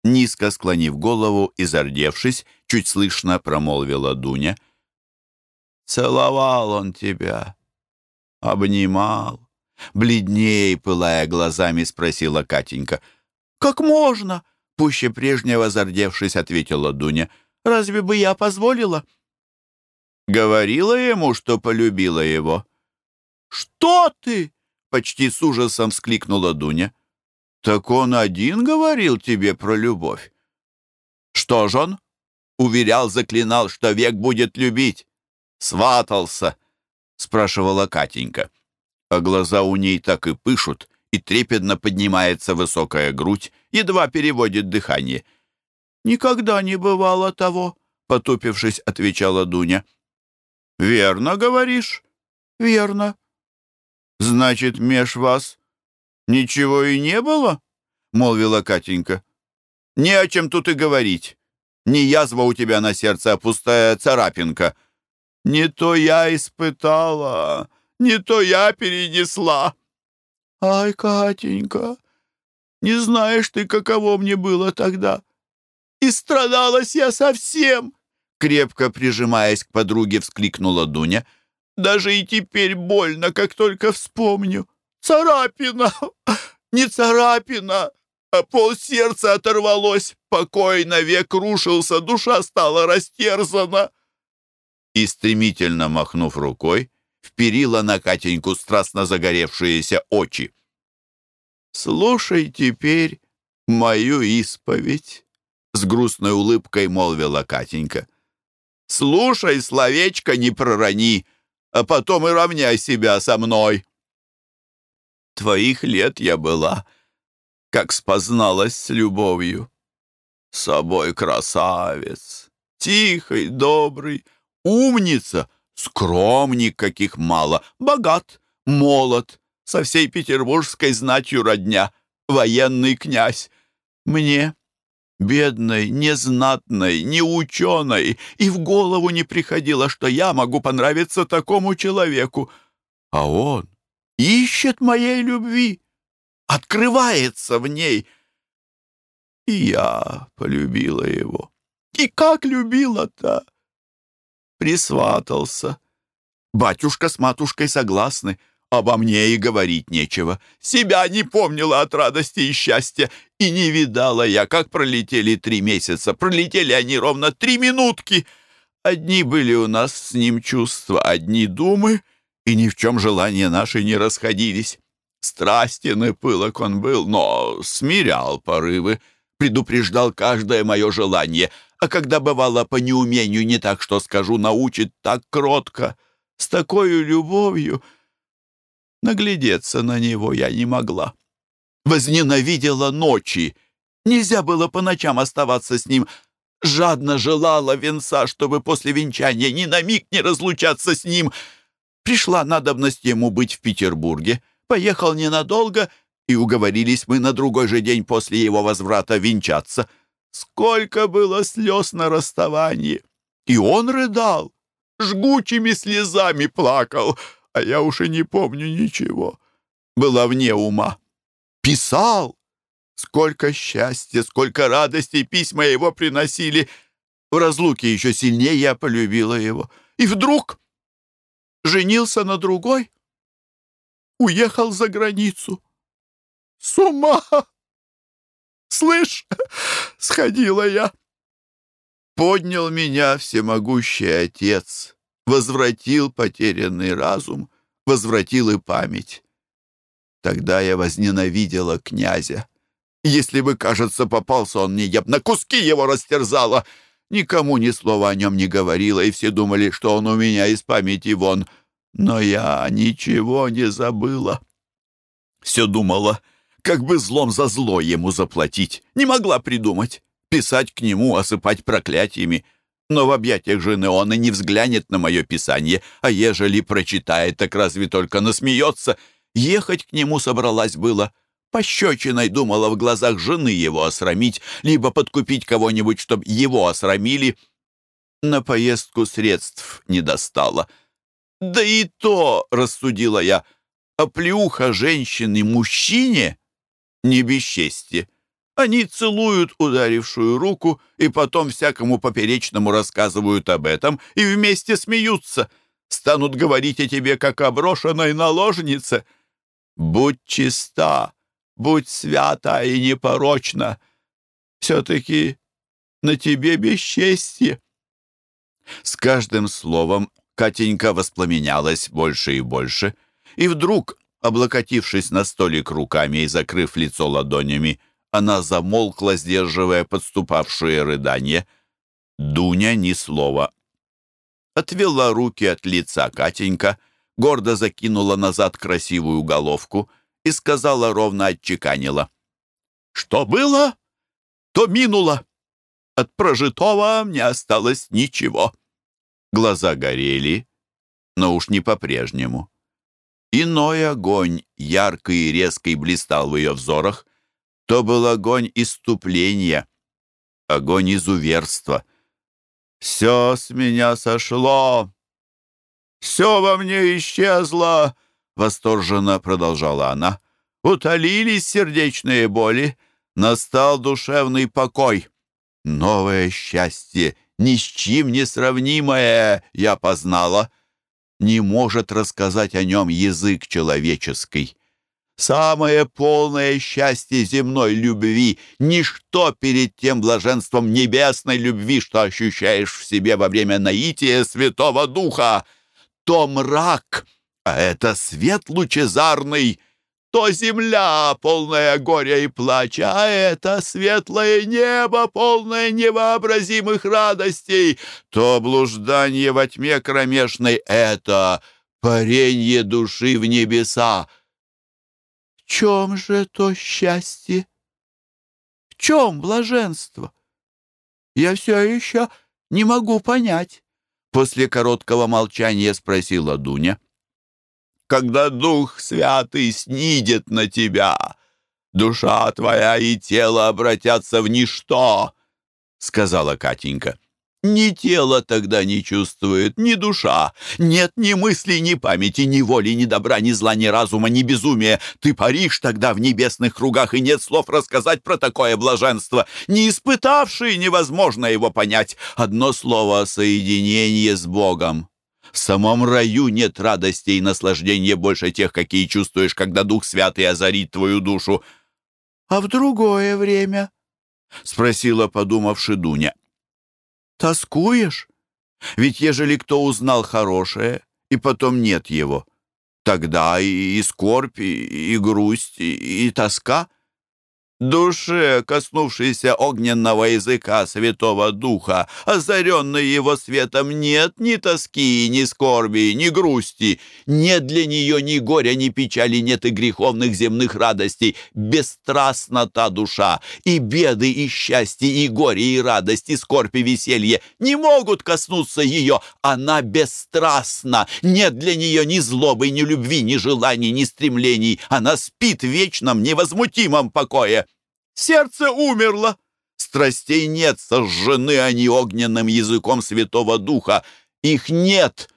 Низко склонив голову и зардевшись, чуть слышно промолвила Дуня. «Целовал он тебя, обнимал». Бледнее, пылая глазами, спросила Катенька. «Как можно?» — пуще прежнего зардевшись, ответила Дуня. «Разве бы я позволила?» Говорила ему, что полюбила его. «Что ты?» Почти с ужасом вскликнула Дуня. «Так он один говорил тебе про любовь?» «Что ж он?» Уверял, заклинал, что век будет любить. «Сватался», — спрашивала Катенька. А глаза у ней так и пышут, и трепетно поднимается высокая грудь, едва переводит дыхание. «Никогда не бывало того», — потупившись, отвечала Дуня. «Верно говоришь?» «Верно», «Значит, меж вас ничего и не было?» — молвила Катенька. «Не о чем тут и говорить. Не язва у тебя на сердце, а пустая царапинка. Не то я испытала,
не то я перенесла». «Ай, Катенька, не знаешь ты, каково мне было тогда. И страдалась я совсем!» Крепко прижимаясь к подруге, вскликнула Дуня. «Даже и теперь больно, как только вспомню. Царапина! Не царапина, а пол сердца оторвалось. Покой навек рушился, душа стала растерзана!» И, стремительно махнув рукой, вперила на Катеньку страстно загоревшиеся очи. «Слушай теперь мою исповедь», — с грустной улыбкой молвила Катенька. «Слушай, словечко не пророни, а потом и равняй себя со мной». Твоих лет я была, как спозналась с любовью. С собой красавец, тихий, добрый, умница, скромник, каких мало, богат, молод, со всей петербургской знатью родня, военный князь. Мне, бедной, незнатной, неученой, и в голову не приходило, что я могу понравиться такому человеку. А он ищет моей любви, открывается в ней. И я полюбила его. И как любила-то! Присватался. Батюшка с матушкой согласны — Обо мне и говорить нечего. Себя не помнила от радости и счастья. И не видала я, как пролетели три месяца. Пролетели они ровно три минутки. Одни были у нас с ним чувства, одни думы, и ни в чем желания наши не расходились. Страстен и пылок он был, но смирял порывы, предупреждал каждое мое желание, а когда бывало по неумению не так, что скажу, научит так кротко, с такой любовью — Наглядеться на него я не могла. Возненавидела ночи. Нельзя было по ночам оставаться с ним. Жадно желала венца, чтобы после венчания ни на миг не разлучаться с ним. Пришла надобность ему быть в Петербурге. Поехал ненадолго, и уговорились мы на другой же день после его возврата венчаться. Сколько было слез на расставании! И он рыдал, жгучими слезами плакал — а я уж и не помню ничего. Была вне ума. Писал! Сколько счастья, сколько радости письма его приносили. В разлуке еще сильнее я полюбила его. И вдруг женился на другой, уехал за границу. С ума! Слышь, сходила я. Поднял меня всемогущий отец возвратил потерянный разум, возвратил и память. Тогда я возненавидела князя. Если бы, кажется, попался он мне, я б на куски его растерзала. Никому ни слова о нем не говорила, и все думали, что он у меня из памяти вон. Но я ничего не забыла. Все думала, как бы злом за зло ему заплатить. Не могла придумать. Писать к нему, осыпать проклятиями — но в объятиях жены он и не взглянет на мое писание, а ежели прочитает, так разве только насмеется. Ехать к нему собралась было. Пощечиной думала в глазах жены его осрамить, либо подкупить кого-нибудь, чтобы его осрамили. На поездку средств не достала. «Да и то», — рассудила я, — «оплеуха женщины мужчине — не бесчестье». Они целуют ударившую руку и потом всякому поперечному рассказывают об этом и вместе смеются. Станут говорить о тебе, как о брошенной наложнице. Будь чиста, будь свята и непорочна. Все-таки на тебе бесчестье. С каждым словом Катенька воспламенялась больше и больше, и вдруг, облокотившись на столик руками и закрыв лицо ладонями, она замолкла, сдерживая подступавшие рыдания. Дуня ни слова. Отвела руки от лица Катенька, гордо закинула назад красивую головку и сказала ровно отчеканила. «Что было, то минуло. От прожитого не осталось ничего». Глаза горели, но уж не по-прежнему. Иной огонь, яркий и резкий, блистал в ее взорах, то был огонь иступления, огонь изуверства. «Все с меня сошло! Все во мне исчезло!» — восторженно продолжала она. «Утолились сердечные боли, настал душевный покой. Новое счастье, ни с чем не сравнимое, я познала. Не может рассказать о нем язык человеческий. Самое полное счастье земной любви — ничто перед тем блаженством небесной любви, что ощущаешь в себе во время наития Святого Духа. То мрак, а это свет лучезарный — то земля, полная горя и плача, а это светлое небо, полное невообразимых радостей, то блуждание во тьме кромешной — это паренье души в небеса. Чем же то счастье? В чем блаженство? Я все еще не могу понять. После короткого молчания спросила Дуня когда Дух Святый снидет на тебя. Душа твоя и тело обратятся в ничто, — сказала Катенька. Ни тело тогда не чувствует, ни душа. Нет ни мысли, ни памяти, ни воли, ни добра, ни зла, ни разума, ни безумия. Ты паришь тогда в небесных кругах, и нет слов рассказать про такое блаженство. Не испытавший невозможно его понять. Одно слово — соединение с Богом. В самом раю нет радости и наслаждения больше тех, какие чувствуешь, когда Дух Святый озарит твою душу. — А в другое время? — спросила, подумавши Дуня. — Тоскуешь? Ведь ежели кто узнал хорошее, и потом нет его, тогда и, и скорбь, и, и грусть, и, и тоска — душе, коснувшейся огненного языка Святого Духа, озаренной его светом, нет ни тоски, ни скорби, ни грусти, нет для нее ни горя, ни печали, нет и греховных земных радостей. Бесстрастна та душа, и беды, и счастье, и горе, и радость, и скорбь, и веселье не могут коснуться ее. Она бесстрастна, нет для нее ни злобы, ни любви, ни желаний, ни стремлений. Она спит в вечном, невозмутимом покое. Сердце умерло. Страстей нет, сожжены они огненным языком Святого Духа. Их нет,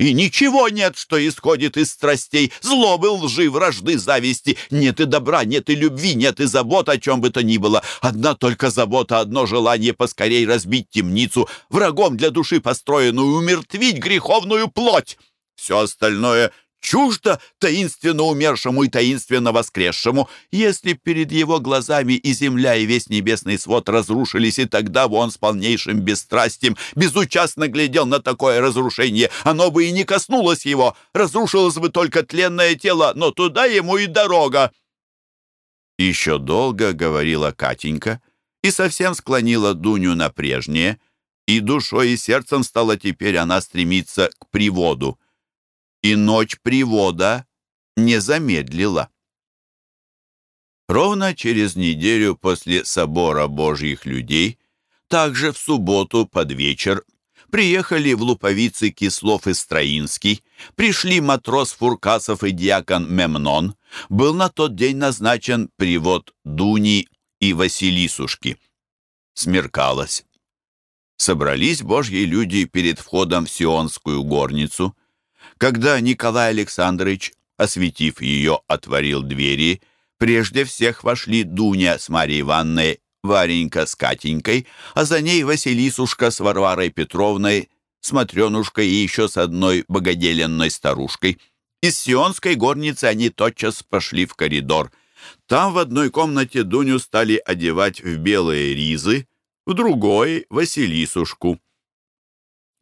и ничего нет, что исходит из страстей. Злобы, лжи, вражды, зависти. Нет и добра, нет и любви, нет и забот о чем бы то ни было. Одна только забота, одно желание поскорей разбить темницу, врагом для души построенную, умертвить греховную плоть. Все остальное чуждо таинственно умершему и таинственно воскресшему. Если перед его глазами и земля, и весь небесный свод разрушились, и тогда бы он с полнейшим бесстрастием безучастно глядел на такое разрушение, оно бы и не коснулось его, разрушилось бы только тленное тело, но туда ему и дорога. Еще долго говорила Катенька и совсем склонила Дуню на прежнее, и душой и сердцем стала теперь она стремиться к приводу и ночь привода не замедлила. Ровно через неделю после собора Божьих людей, также в субботу под вечер, приехали в Луповицы Кислов и Строинский, пришли матрос Фуркасов и диакон Мемнон, был на тот день назначен привод Дуни и Василисушки. Смеркалось. Собрались божьи люди перед входом в Сионскую горницу. Когда Николай Александрович, осветив ее, отворил двери, прежде всех вошли Дуня с Марьей Ивановной, Варенька с Катенькой, а за ней Василисушка с Варварой Петровной, с и еще с одной богоделенной старушкой. Из сионской горницы они тотчас пошли в коридор. Там в одной комнате Дуню стали одевать в белые ризы, в другой — Василисушку.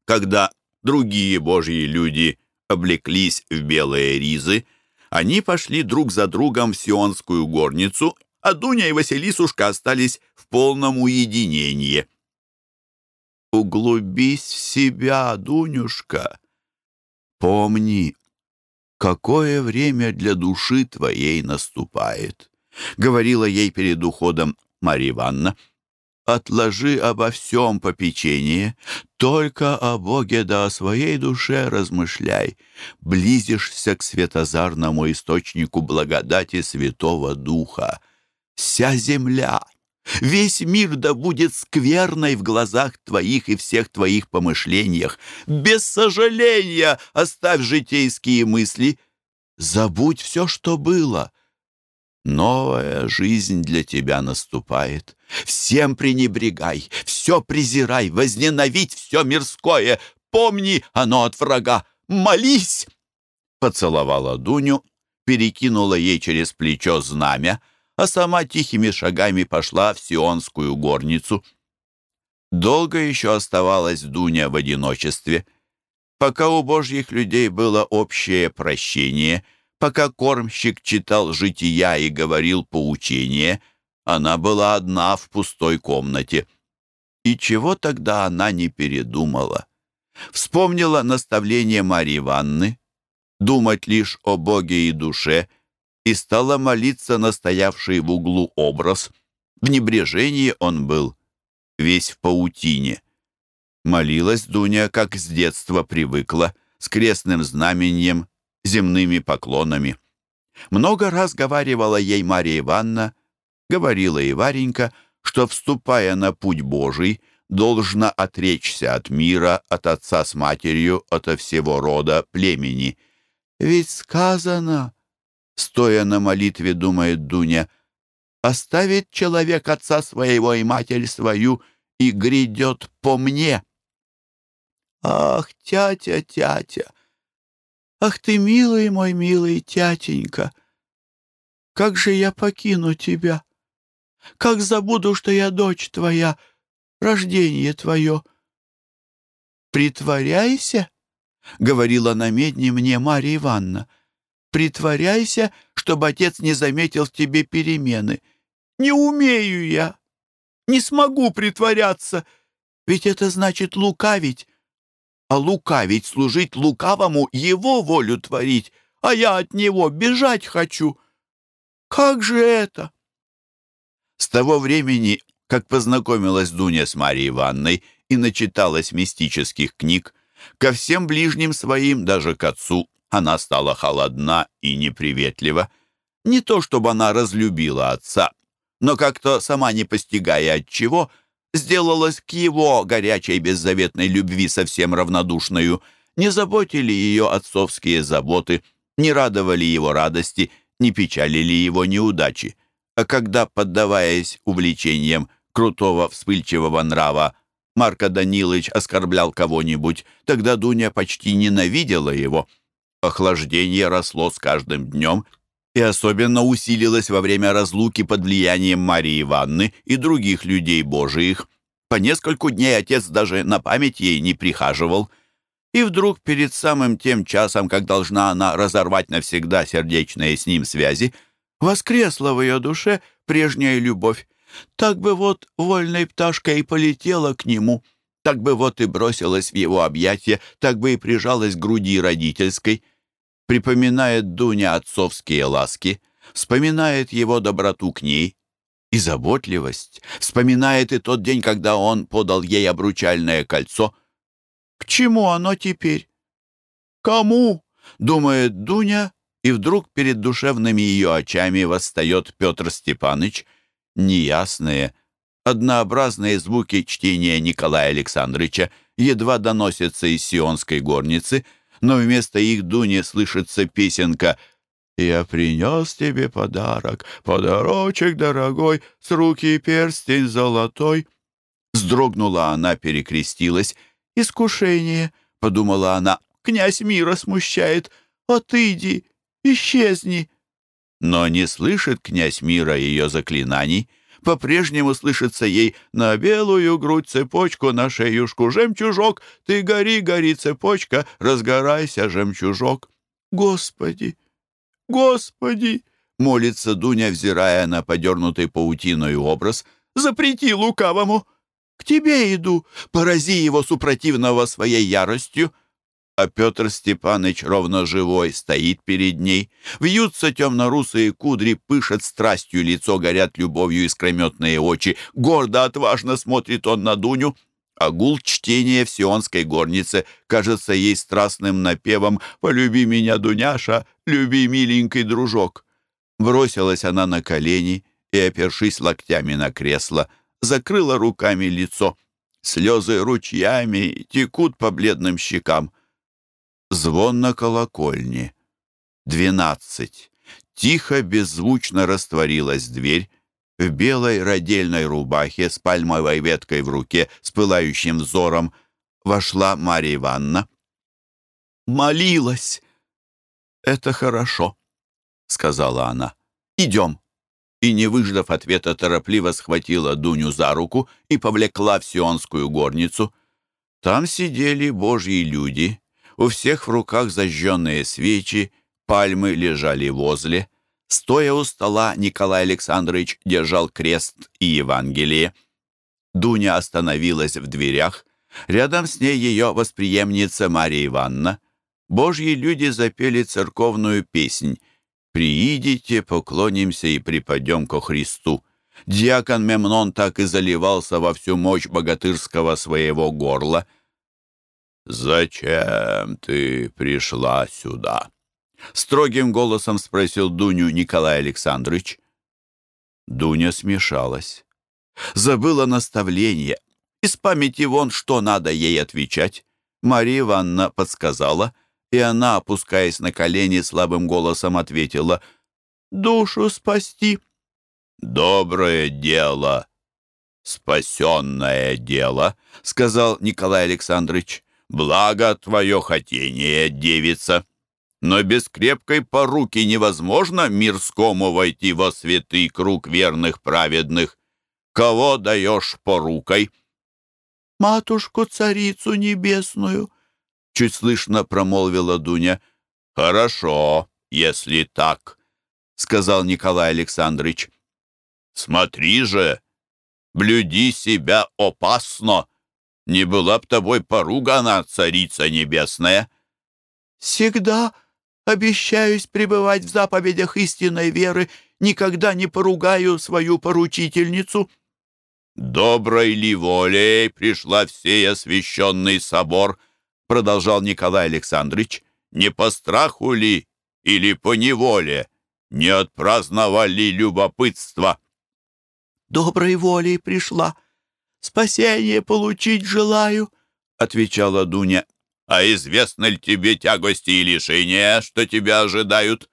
Когда другие божьи люди облеклись в белые ризы, они пошли друг за другом в Сионскую горницу, а Дуня и Василисушка остались в полном уединении. «Углубись в себя, Дунюшка! Помни, какое время для души твоей наступает!» — говорила ей перед уходом Марья Ивановна. Отложи обо всем попечение, только о Боге да о своей душе размышляй. Близишься к светозарному источнику благодати Святого Духа. Вся земля, Весь мир да будет скверной в глазах твоих и всех твоих помышлениях. Без сожаления оставь житейские мысли. Забудь все, что было. Новая жизнь для тебя наступает. Всем пренебрегай, все презирай, возненавидь все мирское. Помни, оно от врага. Молись!» Поцеловала Дуню, перекинула ей через плечо знамя, а сама тихими шагами пошла в Сионскую горницу. Долго еще оставалась Дуня в одиночестве. Пока у божьих людей было общее прощение, пока кормщик читал жития и говорил поучение, она была одна в пустой комнате. И чего тогда она не передумала? Вспомнила наставление Марьи Ивановны, думать лишь о Боге и душе — и стала молиться на стоявший в углу образ. В небрежении он был, весь в паутине. Молилась Дуня, как с детства привыкла, с крестным знамением, земными поклонами. Много раз говаривала ей Марья Ивановна, говорила и Варенька, что, вступая на путь Божий, должна отречься от мира, от отца с матерью, от всего рода, племени. Ведь сказано, стоя на молитве, думает Дуня, оставит человек отца своего и матерь свою и грядет по мне. Ах, тятя, тятя! Ах ты, милый мой, милый тятенька! Как же я покину тебя? Как забуду, что я дочь твоя, рождение твое? Притворяйся, — говорила на медне мне Марья Ивановна, — Притворяйся, чтобы отец не заметил в тебе перемены. Не умею я. Не смогу притворяться. Ведь это значит лукавить. А лукавить, служить лукавому, его волю творить, а я от него бежать хочу. Как же это? С того времени, как познакомилась Дуня с Марьей Ивановной и начиталась мистических книг, ко всем ближним своим, даже к отцу, она стала холодна и неприветлива. Не то, чтобы она разлюбила отца, но как-то, сама не постигая от чего, сделалась к его горячей беззаветной любви совсем равнодушною. Не заботили ее отцовские заботы, не радовали его радости, не печалили его неудачи. А когда, поддаваясь увлечениям крутого вспыльчивого нрава, Марко Данилович оскорблял кого-нибудь, тогда Дуня почти ненавидела его — Охлаждение росло с каждым днем и особенно усилилось во время разлуки под влиянием Марии Ивановны и других людей божиих. По нескольку дней отец даже на память ей не прихаживал. И вдруг перед самым тем часом, как должна она разорвать навсегда сердечные с ним связи, воскресла в ее душе прежняя любовь. Так бы вот вольной пташкой и полетела к нему — так бы вот и бросилась в его объятия, так бы и прижалась к груди родительской. Припоминает Дуня отцовские ласки, вспоминает его доброту к ней и заботливость, вспоминает и тот день, когда он подал ей обручальное кольцо. К чему оно теперь? Кому? Думает Дуня, и вдруг перед душевными ее очами восстает Петр Степаныч, неясные, Однообразные звуки чтения Николая Александровича едва доносятся из сионской горницы, но вместо их дуни слышится песенка «Я принес тебе подарок, подарочек дорогой, с руки перстень золотой». Сдрогнула она, перекрестилась. «Искушение», — подумала она, — «князь мира смущает. Отыди, исчезни». Но не слышит князь мира ее заклинаний, по-прежнему слышится ей «На белую грудь цепочку, на шеюшку жемчужок, ты гори, гори, цепочка, разгорайся, жемчужок». «Господи! Господи!» — молится Дуня, взирая на подернутый паутиной образ. «Запрети лукавому! К тебе иду, порази его супротивного своей яростью!» А Петр Степаныч ровно живой стоит перед ней. Вьются темно-русые кудри, пышет страстью лицо, горят любовью искрометные очи. Гордо, отважно смотрит он на Дуню. А гул чтения в сионской горнице кажется ей страстным напевом «Полюби меня, Дуняша, люби, миленький дружок». Бросилась она на колени, и, опершись локтями на кресло, закрыла руками лицо. Слезы ручьями текут по бледным щекам. Звон на колокольне. Двенадцать. Тихо, беззвучно растворилась дверь. В белой родельной рубахе с пальмовой веткой в руке, с пылающим взором, вошла Марья Ивановна. «Молилась!» «Это хорошо», — сказала она. «Идем» и, не выждав ответа, торопливо схватила Дуню за руку и повлекла в сионскую горницу. Там сидели божьи люди, у всех в руках зажженные свечи, пальмы лежали возле. Стоя у стола, Николай Александрович держал крест и Евангелие. Дуня остановилась в дверях. Рядом с ней ее восприемница Мария Ивановна. Божьи люди запели церковную песнь приидите, поклонимся и припадем ко Христу». Диакон Мемнон так и заливался во всю мощь богатырского своего горла. «Зачем ты пришла сюда?» Строгим голосом спросил Дуню Николай Александрович. Дуня смешалась. Забыла наставление. Из памяти вон, что надо ей отвечать. Мария Ивановна подсказала — и она, опускаясь на колени, слабым голосом ответила «Душу спасти». «Доброе дело, спасенное дело», — сказал Николай Александрович. «Благо твое хотение, девица. Но без крепкой поруки невозможно мирскому войти во святый круг верных праведных. Кого даешь порукой?» «Матушку-царицу небесную», чуть слышно промолвила Дуня. «Хорошо, если так», — сказал Николай Александрович. «Смотри же, блюди себя опасно. Не была б тобой поругана, царица небесная». «Всегда обещаюсь пребывать в заповедях истинной веры, никогда не поругаю свою поручительницу». «Доброй ли волей пришла всей освященный собор?» продолжал Николай Александрович, не по страху ли или по неволе, не отпраздновали любопытство? «Доброй волей пришла. Спасение получить желаю», — отвечала Дуня. «А известно ли тебе тягости и лишения, что тебя ожидают?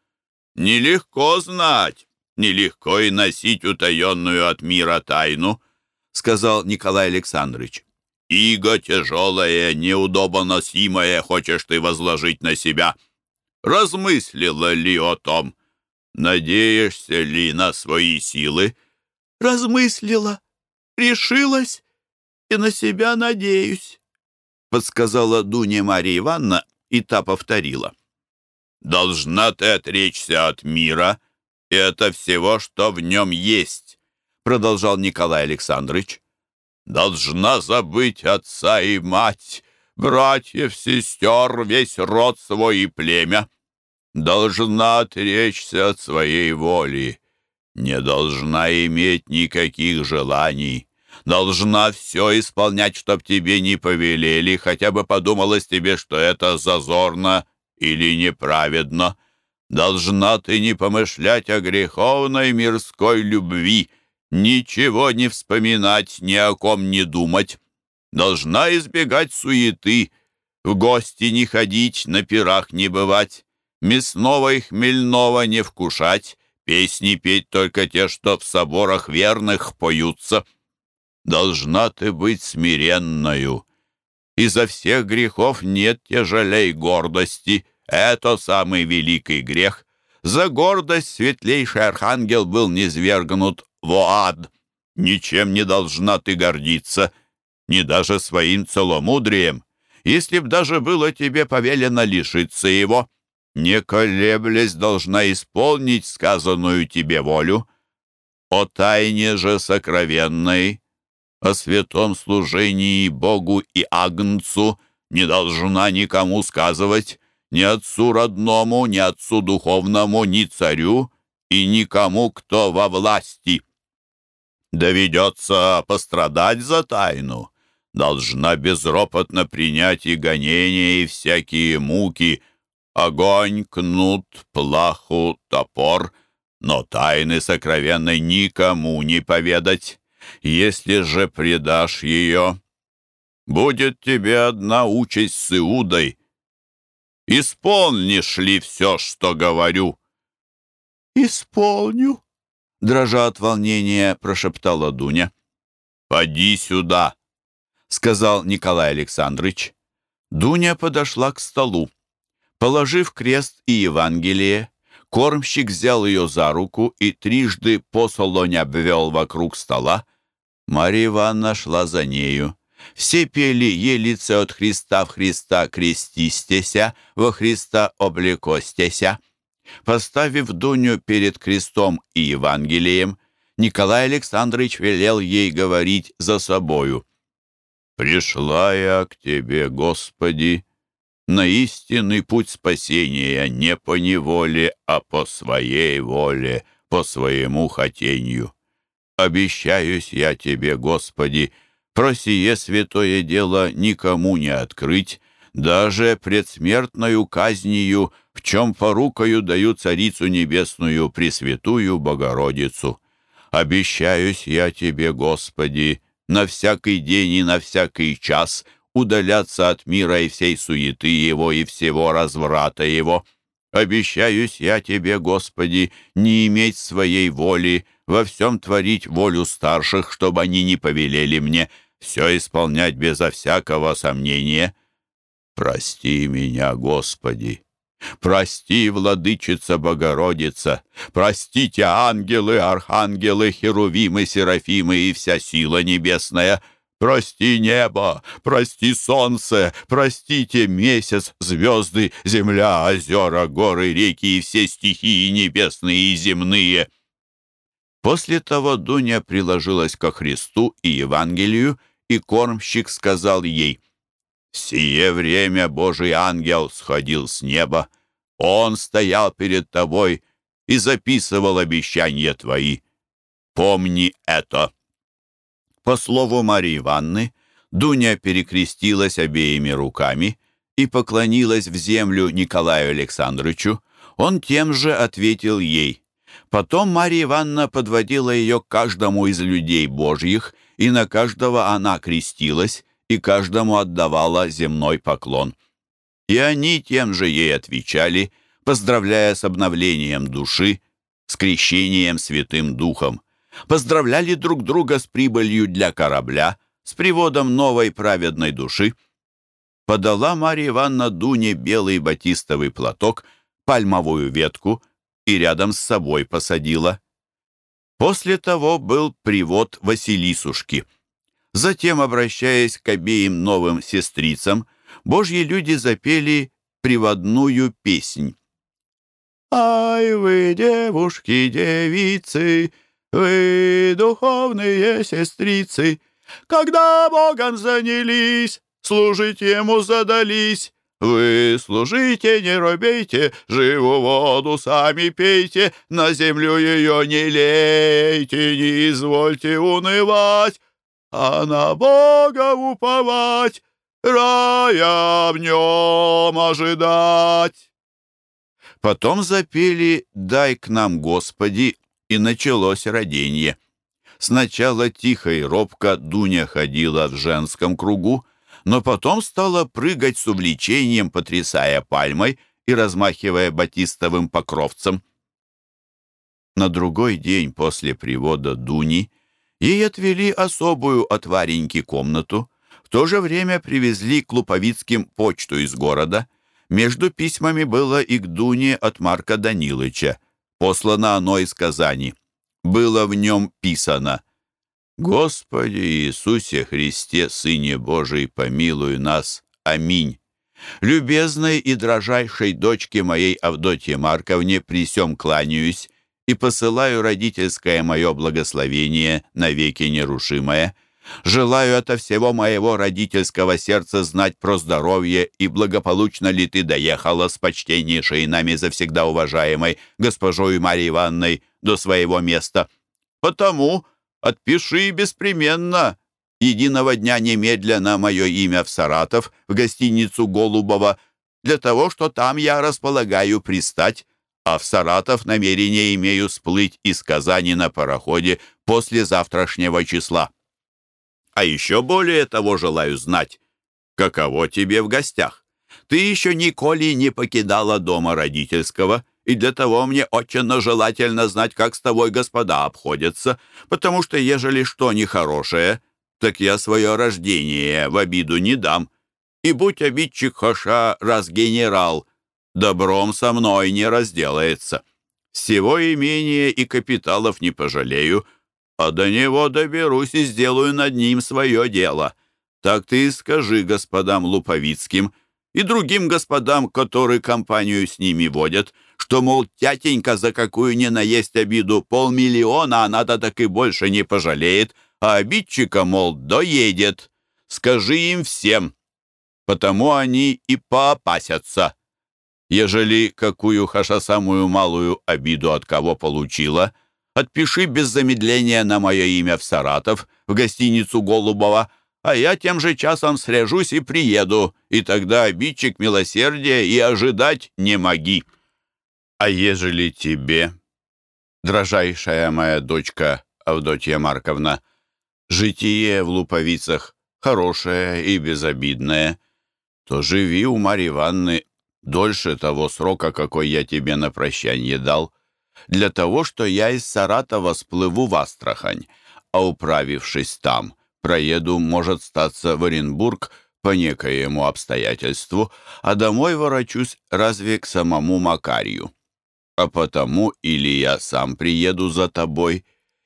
Нелегко знать, нелегко и носить утаенную от мира тайну», — сказал Николай Александрович. Иго тяжелое, неудобоносимое хочешь ты возложить на себя. Размыслила ли о том? Надеешься ли на свои силы? Размыслила, решилась и на себя надеюсь, подсказала Дуня Мария Ивановна, и та повторила. Должна ты отречься от мира и от всего, что в нем есть, продолжал Николай Александрович должна забыть отца и мать, братьев, сестер, весь род свой и племя. Должна отречься от своей воли, не должна иметь никаких желаний. Должна все исполнять, чтоб тебе не повелели, хотя бы подумалось тебе, что это зазорно или неправедно. Должна ты не помышлять о греховной мирской любви, ничего не вспоминать, ни о ком не думать. Должна избегать суеты, в гости не ходить, на пирах не бывать, мясного и хмельного не вкушать, песни петь только те, что в соборах верных поются. Должна ты быть смиренною. Изо всех грехов нет тяжелей гордости. Это самый великий грех. За гордость светлейший архангел был низвергнут в ад. Ничем не должна ты гордиться, ни даже своим целомудрием. Если б даже было тебе повелено лишиться его, не колеблясь должна исполнить сказанную тебе волю. О тайне же сокровенной, о святом служении Богу и Агнцу не должна никому сказывать, ни отцу родному, ни отцу духовному, ни царю, и никому, кто во власти доведется пострадать за тайну, должна безропотно принять и гонения, и всякие муки, огонь, кнут, плаху, топор,
но тайны сокровенной никому не поведать. Если же предашь ее, будет тебе одна участь с Иудой. Исполнишь ли все, что говорю?»
«Исполню», — дрожа от волнения, прошептала Дуня.
«Поди сюда», — сказал Николай Александрович.
Дуня подошла к столу. Положив крест и Евангелие, кормщик взял ее за руку и трижды по солоне обвел вокруг стола. Марья Ивановна шла за нею. Все пели «Елице от Христа в Христа крестистеся, во Христа облекостеся». Поставив Дуню перед крестом и Евангелием, Николай Александрович велел ей говорить за собою. «Пришла я к Тебе, Господи, на истинный путь спасения не по неволе, а по своей воле, по своему хотению. Обещаюсь я Тебе, Господи, про сие святое дело никому не открыть, даже предсмертную казнью, в чем порукою даю Царицу Небесную Пресвятую Богородицу. Обещаюсь я Тебе, Господи, на всякий день и на всякий час удаляться от мира и всей суеты его и всего разврата его. Обещаюсь я Тебе, Господи, не иметь своей воли, во всем творить волю старших, чтобы они не повелели мне, все исполнять безо всякого сомнения. Прости меня, Господи, Прости, владычица Богородица, простите ангелы, архангелы, херувимы, серафимы и вся сила небесная. Прости небо, прости солнце, простите месяц, звезды, земля, озера, горы, реки и все стихии небесные и земные. После того Дуня приложилась ко Христу и Евангелию, и кормщик сказал ей, «Сие время Божий ангел сходил с неба, он стоял перед тобой и записывал обещания твои. Помни это». По слову Марии Ивановны, Дуня перекрестилась обеими руками и поклонилась в землю Николаю Александровичу. Он тем же ответил ей. Потом Мария Ивановна подводила ее к каждому из людей Божьих, и на каждого она крестилась, и каждому отдавала земной поклон. И они тем же ей отвечали, поздравляя с обновлением души, с крещением Святым Духом. Поздравляли друг друга с прибылью для корабля, с приводом новой праведной души. Подала Марья Ивановна Дуне белый батистовый платок, пальмовую ветку и рядом с собой посадила. После того был привод Василисушки. Затем, обращаясь к обеим новым сестрицам, божьи люди запели приводную песнь. «Ай вы, девушки, девицы, вы духовные сестрицы, когда Богом занялись, служить Ему задались, вы служите, не робейте, живу воду сами пейте, на землю ее не лейте, не извольте унывать, а на Бога уповать, рая в нем ожидать. Потом запели «Дай к нам, Господи», и началось родение. Сначала тихо и робко Дуня ходила в женском кругу, но потом стала прыгать с увлечением, потрясая пальмой и размахивая батистовым покровцем. На другой день после привода Дуни ей отвели особую от Вареньки комнату, в то же время привезли к Луповицким почту из города. Между письмами было и к Дуне от Марка Данилыча. Послано оно из Казани. Было в нем писано «Господи Иисусе Христе, Сыне Божий, помилуй нас. Аминь. Любезной и дрожайшей дочке моей Авдотье Марковне при сём кланяюсь и посылаю родительское мое благословение навеки нерушимое» Желаю ото всего моего родительского сердца знать про здоровье и благополучно ли ты доехала с почтеннейшей нами завсегда уважаемой госпожой Марьей Ивановной до своего места. Потому отпиши беспременно единого дня немедленно мое имя в Саратов, в гостиницу Голубова, для того, что там я располагаю пристать,
а в Саратов намерение имею сплыть из Казани на пароходе после завтрашнего числа. А еще более того желаю знать, каково тебе в гостях. Ты еще николи не покидала дома родительского, и для того мне очень желательно знать, как с тобой господа обходятся, потому что ежели что нехорошее, так я свое рождение в обиду не дам. И будь обидчик Хоша раз генерал, добром со мной не разделается. Всего имения и капиталов не пожалею, а до него доберусь и сделаю над ним свое дело. Так ты и скажи господам Луповицким и другим господам, которые компанию с ними водят, что, мол, тятенька за какую ни наесть обиду полмиллиона, она-то так и больше не пожалеет, а обидчика, мол, доедет. Скажи им всем, потому они и поопасятся. Ежели какую хаша самую малую обиду от кого получила, отпиши без замедления на мое имя в Саратов, в гостиницу Голубова, а я тем же часом срежусь и приеду, и тогда обидчик милосердия и ожидать не моги. А ежели тебе, дрожайшая моя дочка Авдотья Марковна, житие в Луповицах хорошее и безобидное, то живи у Марьи Ивановны дольше того срока, какой я тебе на прощанье дал, для того, что я из Саратова сплыву в Астрахань, а управившись там, проеду, может статься в Оренбург по некоему обстоятельству, а домой ворочусь разве к самому Макарию. А потому или я сам приеду за тобой,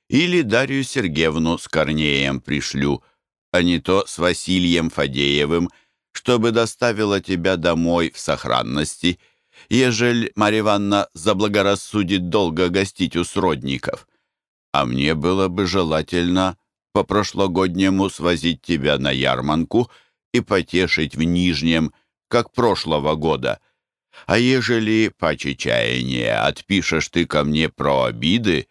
или Дарью Сергеевну с Корнеем пришлю, а не то с Василием Фадеевым, чтобы доставила тебя домой в сохранности, ежель Марья Ивановна заблагорассудит долго гостить у сродников. А мне было бы желательно по прошлогоднему свозить тебя на ярманку и потешить в Нижнем, как прошлого года. А ежели, по чаяния, отпишешь ты ко мне про обиды,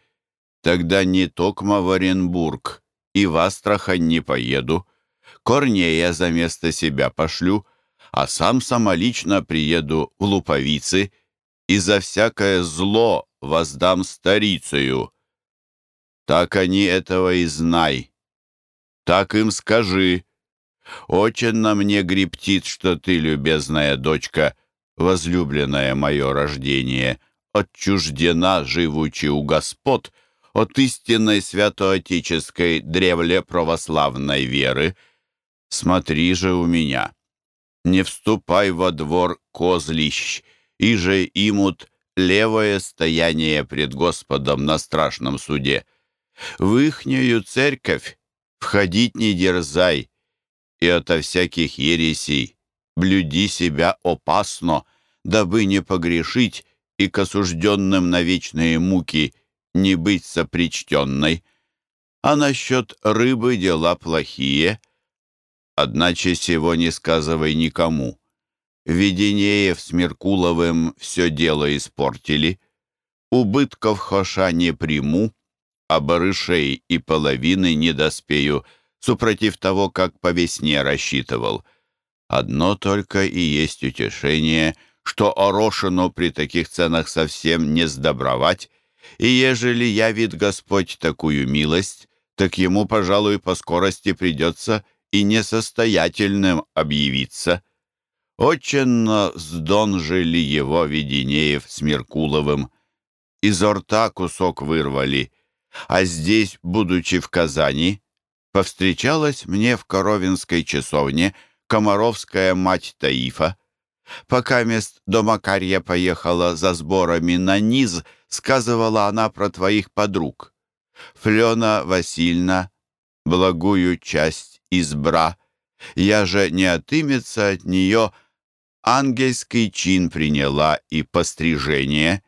тогда не токмо в Оренбург и в Астрахань не поеду, Корнея за место себя пошлю, а сам самолично приеду в Луповицы и за всякое зло воздам старицею. Так они этого и знай. Так им скажи. Очень на мне грептит, что ты, любезная дочка, возлюбленное мое рождение, отчуждена, живучи у господ, от истинной святоотеческой древле православной веры, Смотри же у меня, не вступай во двор козлищ, и же имут левое стояние пред Господом на страшном суде. В ихнюю церковь входить не дерзай, и ото всяких ересей блюди себя опасно, дабы не погрешить и к осужденным на вечные муки не быть сопричтенной. А насчет рыбы дела плохие — Одначе сего не сказывай никому. Веденеев с Меркуловым все дело испортили. Убытков хоша не приму, а барышей и половины не доспею, супротив того, как по весне рассчитывал. Одно только и есть утешение, что Орошину при таких ценах совсем не сдобровать, и ежели явит Господь такую милость, так ему, пожалуй, по скорости придется и несостоятельным объявиться. Очень сдонжили его Веденеев с Меркуловым. Изо рта кусок вырвали, а здесь, будучи в Казани, повстречалась мне в Коровинской часовне комаровская мать Таифа. Пока мест до Макарья поехала за сборами на низ, сказывала она про твоих подруг. Флена Васильевна благую часть избра. Я же не отымется от нее, ангельский чин приняла и пострижение,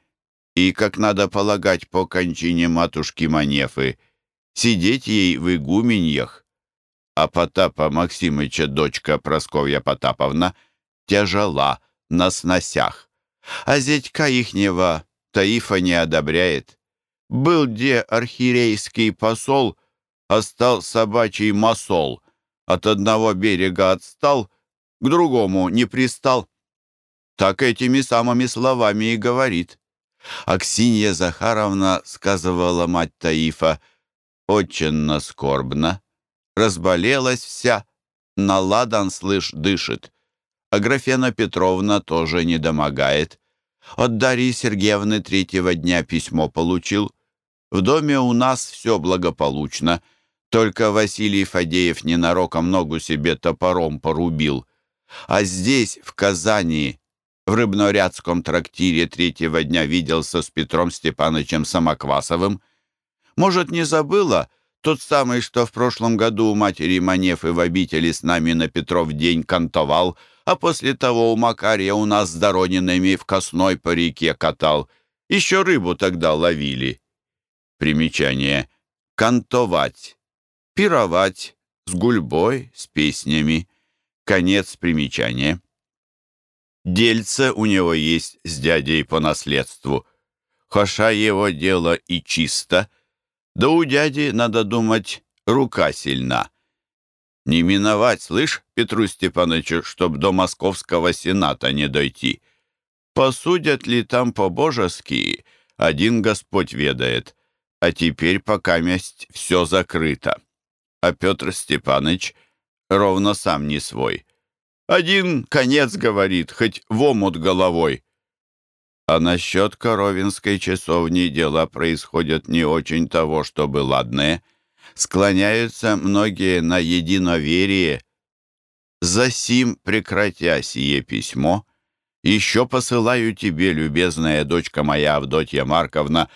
и, как надо полагать по кончине матушки Манефы, сидеть ей в игуменьях. А Потапа Максимыча дочка Просковья Потаповна тяжела на сносях, а зятька ихнего Таифа не одобряет. Был где архиерейский посол, а стал собачий масол — от одного берега отстал, к другому не пристал. Так этими самыми словами и говорит. Аксинья Захаровна, сказывала мать Таифа, очень скорбно, разболелась вся, на ладан, слышь, дышит. А Графена Петровна тоже не домогает. От Дарьи Сергеевны третьего дня письмо получил. В доме у нас все благополучно, только Василий Фадеев ненароком ногу себе топором порубил. А здесь, в Казани, в Рыбнорядском трактире третьего дня виделся с Петром Степановичем Самоквасовым. Может, не забыла? Тот самый, что в прошлом году у матери Манефы в обители с нами на Петров день кантовал, а после того у Макария у нас с Доронинами в Косной по реке катал. Еще рыбу тогда ловили. Примечание. Кантовать. Пировать. С гульбой, с песнями. Конец примечания. Дельце у него есть с дядей по наследству. Хоша его дело и чисто. Да у дяди, надо думать, рука сильна. Не миновать, слышь, Петру Степановичу, чтоб до московского сената не дойти. Посудят ли там по-божески, один Господь ведает. А теперь пока месть все закрыто. А Петр Степанович ровно сам не свой. Один конец говорит, хоть в омут головой. А насчет Коровинской часовни дела происходят не очень того, чтобы ладные. Склоняются многие на единоверие. Засим, прекратя сие письмо, еще посылаю тебе, любезная дочка моя Авдотья Марковна,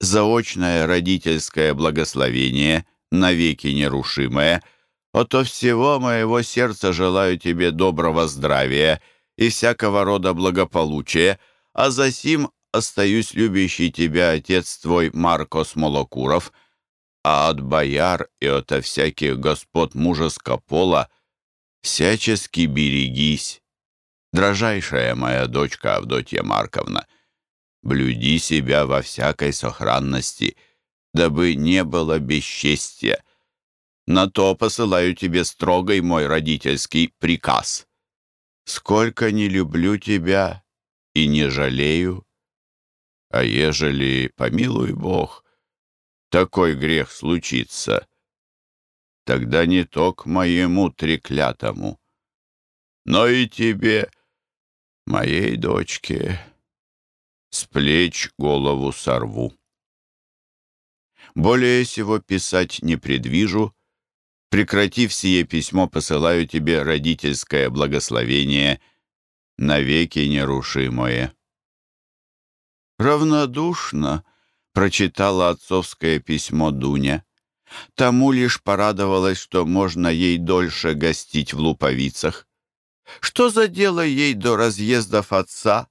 заочное родительское благословение, навеки нерушимое — Ото всего моего сердца желаю тебе доброго здравия и всякого рода благополучия, а за сим остаюсь любящий тебя отец твой Марко Смолокуров, а от бояр и от всяких господ мужеского пола всячески берегись. Дрожайшая моя дочка Авдотья Марковна, блюди себя во всякой сохранности, дабы не было бесчестия, на то посылаю тебе строгий мой родительский приказ. Сколько не люблю тебя и не жалею, а ежели, помилуй Бог, такой грех случится, тогда не то к моему треклятому, но и тебе, моей дочке, с плеч голову сорву. Более всего писать не предвижу, Прекратив сие письмо, посылаю тебе родительское благословение, навеки нерушимое». Равнодушно прочитала отцовское письмо Дуня. Тому лишь порадовалась, что можно ей дольше гостить в Луповицах. Что за дело ей до разъездов отца,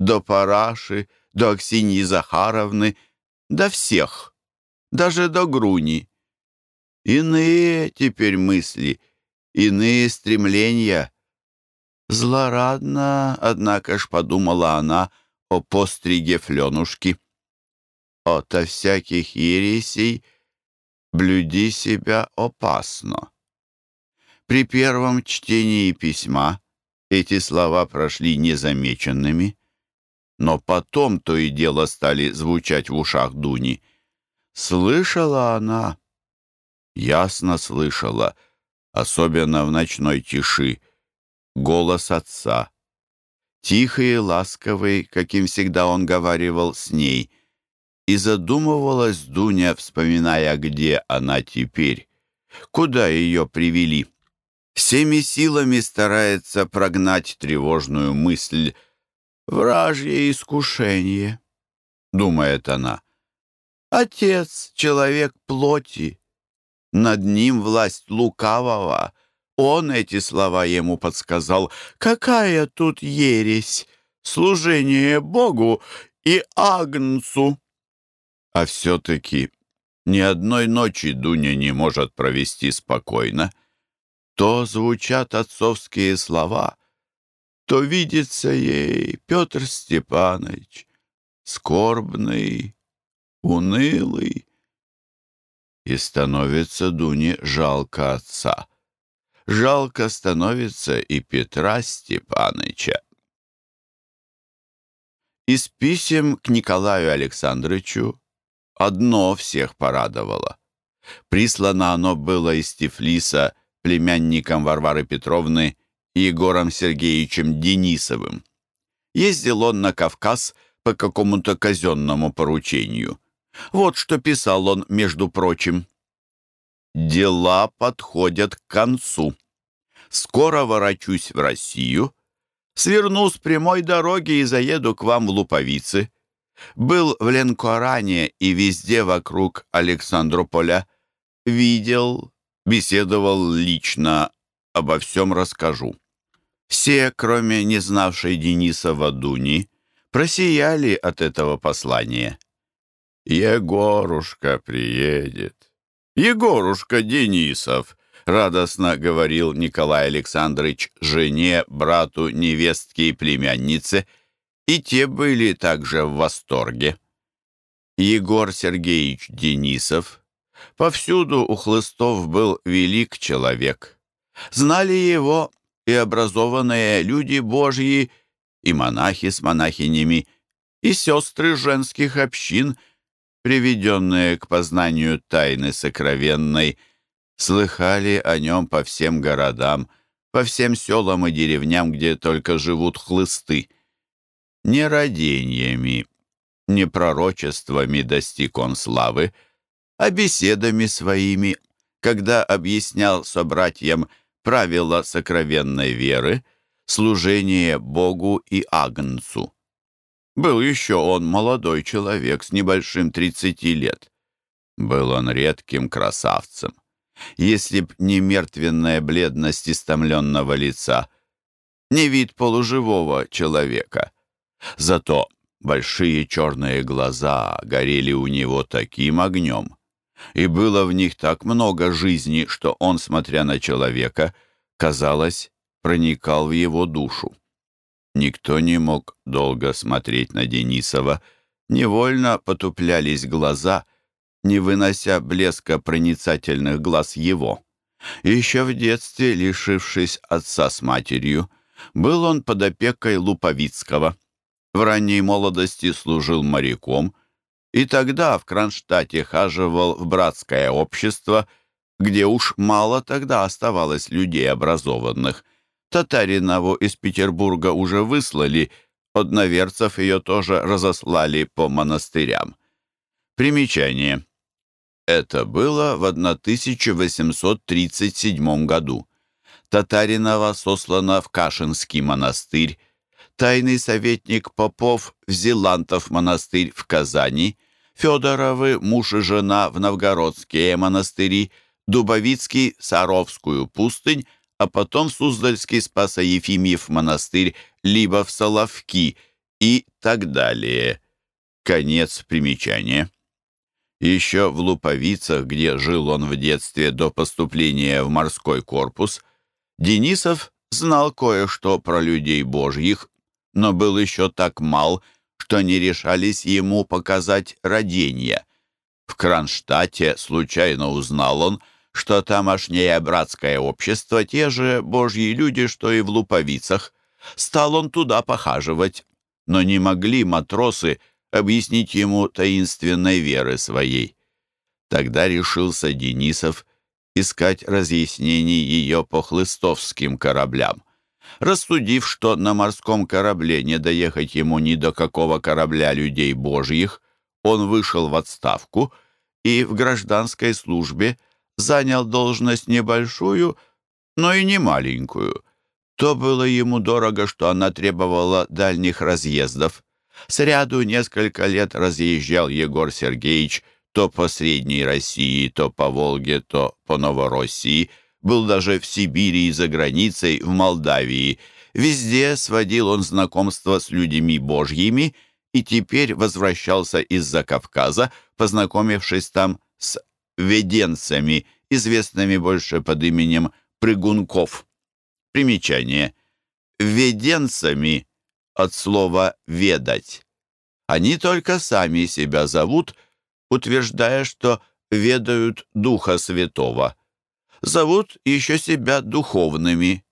до Параши, до Аксиньи Захаровны, до всех, даже до Груни? Иные теперь мысли, иные стремления. Злорадно, однако ж, подумала она о постриге Фленушки. Ото всяких ересей блюди себя опасно. При первом чтении письма эти слова прошли незамеченными, но потом то и дело стали звучать в ушах Дуни. Слышала она ясно слышала, особенно в ночной тиши, голос отца. Тихий и ласковый, каким всегда он говаривал с ней. И задумывалась Дуня, вспоминая, где она теперь, куда ее привели. Всеми силами старается прогнать тревожную мысль «Вражье искушение», — думает она. «Отец — человек плоти, над ним власть лукавого. Он эти слова ему подсказал. Какая тут ересь! Служение Богу и Агнцу! А все-таки ни одной ночи Дуня не может провести спокойно. То звучат отцовские слова, то видится ей Петр Степанович, скорбный, унылый, и становится Дуне жалко отца. Жалко становится и Петра Степаныча. Из писем к Николаю Александровичу одно всех порадовало. Прислано оно было из Тифлиса племянником Варвары Петровны Егором Сергеевичем Денисовым. Ездил он на Кавказ по какому-то казенному поручению. Вот что писал он, между прочим. «Дела подходят к концу. Скоро ворочусь в Россию, сверну с прямой дороги и заеду к вам в Луповицы. Был в Ленкоране и везде вокруг Александрополя. Видел, беседовал лично, обо всем расскажу. Все, кроме не знавшей Денисова Дуни, просияли от этого послания. «Егорушка приедет! Егорушка Денисов!» — радостно говорил Николай Александрович жене, брату, невестке и племяннице, и те были также в восторге. Егор Сергеевич Денисов повсюду у хлыстов был велик человек. Знали его и образованные люди Божьи, и монахи с монахинями, и сестры женских общин, приведенные к познанию тайны сокровенной, слыхали о нем по всем городам, по всем селам и деревням, где только живут хлысты. Не родениями, не пророчествами достиг он славы, а беседами своими, когда объяснял собратьям правила сокровенной веры, служение Богу и Агнцу. Был еще он молодой человек с небольшим тридцати лет. Был он редким красавцем. Если б не мертвенная бледность истомленного лица, не вид полуживого человека. Зато большие черные глаза горели у него таким огнем, и было в них так много жизни, что он, смотря на человека, казалось, проникал в его душу. Никто не мог долго смотреть на Денисова, невольно потуплялись глаза, не вынося блеска проницательных глаз его. Еще в детстве, лишившись отца с матерью, был он под опекой Луповицкого. В ранней молодости служил моряком и тогда в Кронштадте хаживал в братское общество, где уж мало тогда оставалось людей образованных. Татаринову из Петербурга уже выслали, одноверцев ее тоже разослали по монастырям. Примечание. Это было в 1837 году. Татаринова сослана в Кашинский монастырь, тайный советник Попов в Зелантов монастырь в Казани, Федоровы, муж и жена в Новгородские монастыри, Дубовицкий — Саровскую пустынь, а потом Суздальский Спасо-Ефимьев монастырь, либо в Соловки и так далее. Конец примечания. Еще в Луповицах, где жил он в детстве до поступления в морской корпус, Денисов знал кое-что про людей божьих, но был еще так мал, что не решались ему показать родение. В Кронштадте случайно узнал он, что тамошнее братское общество те же божьи люди, что и в Луповицах. Стал он туда похаживать, но не могли матросы объяснить ему таинственной веры своей. Тогда решился Денисов искать разъяснений ее по хлыстовским кораблям рассудив, что на морском корабле не доехать ему ни до какого корабля людей божьих, он вышел в отставку и в гражданской службе занял должность небольшую, но и не маленькую. То было ему дорого, что она требовала дальних разъездов. Сряду несколько лет разъезжал Егор Сергеевич то по Средней России, то по Волге, то по Новороссии, был даже в Сибири и за границей, в Молдавии. Везде сводил он знакомство с людьми божьими и теперь возвращался из-за Кавказа, познакомившись там с веденцами, известными больше под именем Прыгунков. Примечание. Веденцами от слова «ведать». Они только сами себя зовут, утверждая, что ведают Духа Святого зовут еще себя духовными.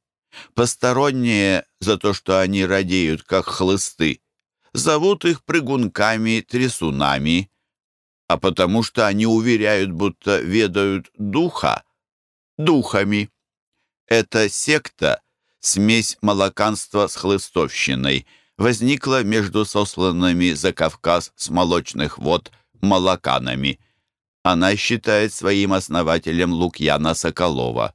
Посторонние за то, что они радеют, как хлысты, зовут их прыгунками-трясунами, а потому что они уверяют, будто ведают духа, духами. Эта секта — смесь молоканства с хлыстовщиной — возникла между сосланными за Кавказ с молочных вод молоканами. Она считает своим основателем Лукьяна Соколова.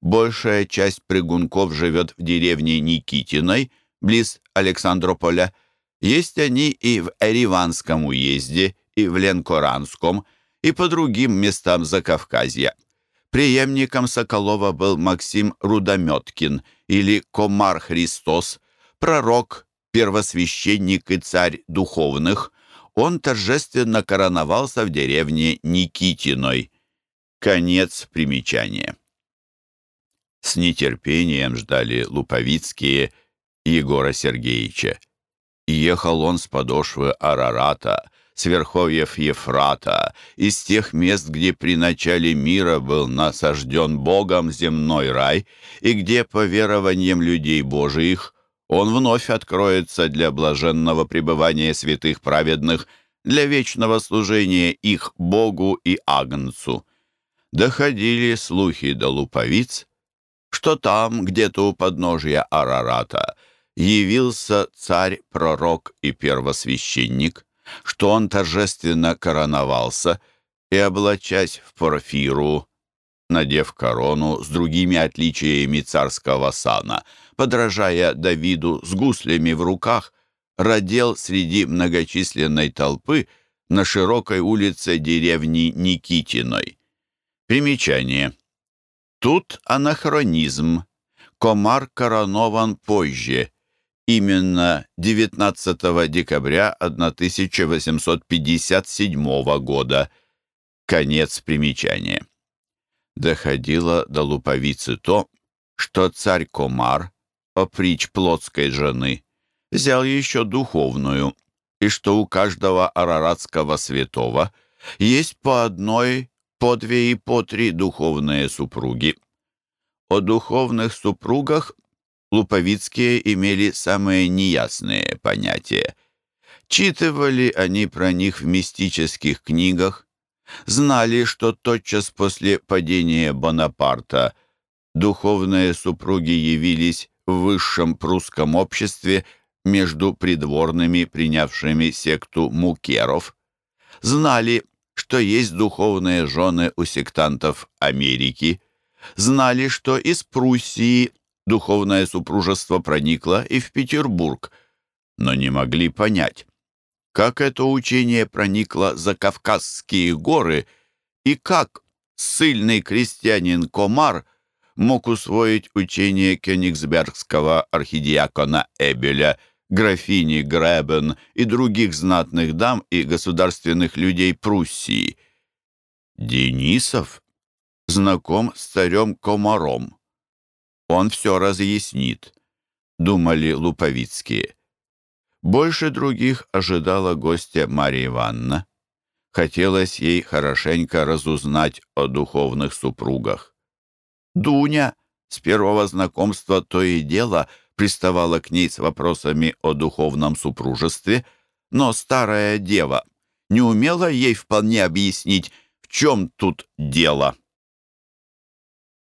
Большая часть прыгунков живет в деревне Никитиной, близ Александрополя. Есть они и в Эриванском уезде, и в Ленкоранском, и по другим местам Закавказья. Преемником Соколова был Максим Рудометкин или Комар Христос, пророк, первосвященник и царь духовных, он торжественно короновался в деревне Никитиной. Конец примечания. С нетерпением ждали Луповицкие Егора Сергеевича. Ехал он с подошвы Арарата, с верховьев Ефрата, из тех мест, где при начале мира был насажден Богом земной рай, и где, по верованиям людей Божиих, он вновь откроется для блаженного пребывания святых праведных, для вечного служения их Богу и Агнцу. Доходили слухи до луповиц, что там, где-то у подножия Арарата, явился царь-пророк и первосвященник, что он торжественно короновался и, облачась в порфиру, надев корону с другими отличиями царского сана — подражая Давиду с гуслями в руках, родил среди многочисленной толпы на широкой улице деревни Никитиной. Примечание. Тут анахронизм. Комар коронован позже, именно 19 декабря 1857 года. Конец примечания. Доходило до луповицы то, что царь Комар опричь плотской жены, взял еще духовную, и что у каждого араратского святого есть по одной, по две и по три духовные супруги. О духовных супругах луповицкие имели самые неясные понятия. Читывали они про них в мистических книгах, знали, что тотчас после падения Бонапарта духовные супруги явились в высшем прусском обществе между придворными, принявшими секту мукеров, знали, что есть духовные жены у сектантов Америки, знали, что из Пруссии духовное супружество проникло и в Петербург, но не могли понять, как это учение проникло за Кавказские горы и как сильный крестьянин Комар – мог усвоить учение кёнигсбергского архидиакона Эбеля, графини Гребен и других знатных дам и государственных людей Пруссии. Денисов знаком с царем Комаром. Он все разъяснит, думали луповицкие. Больше других ожидала гостя Марья Ивановна. Хотелось ей хорошенько разузнать о духовных супругах. Дуня с первого знакомства то и дело приставала к ней с вопросами о духовном супружестве, но старая дева не умела ей вполне объяснить, в чем тут дело.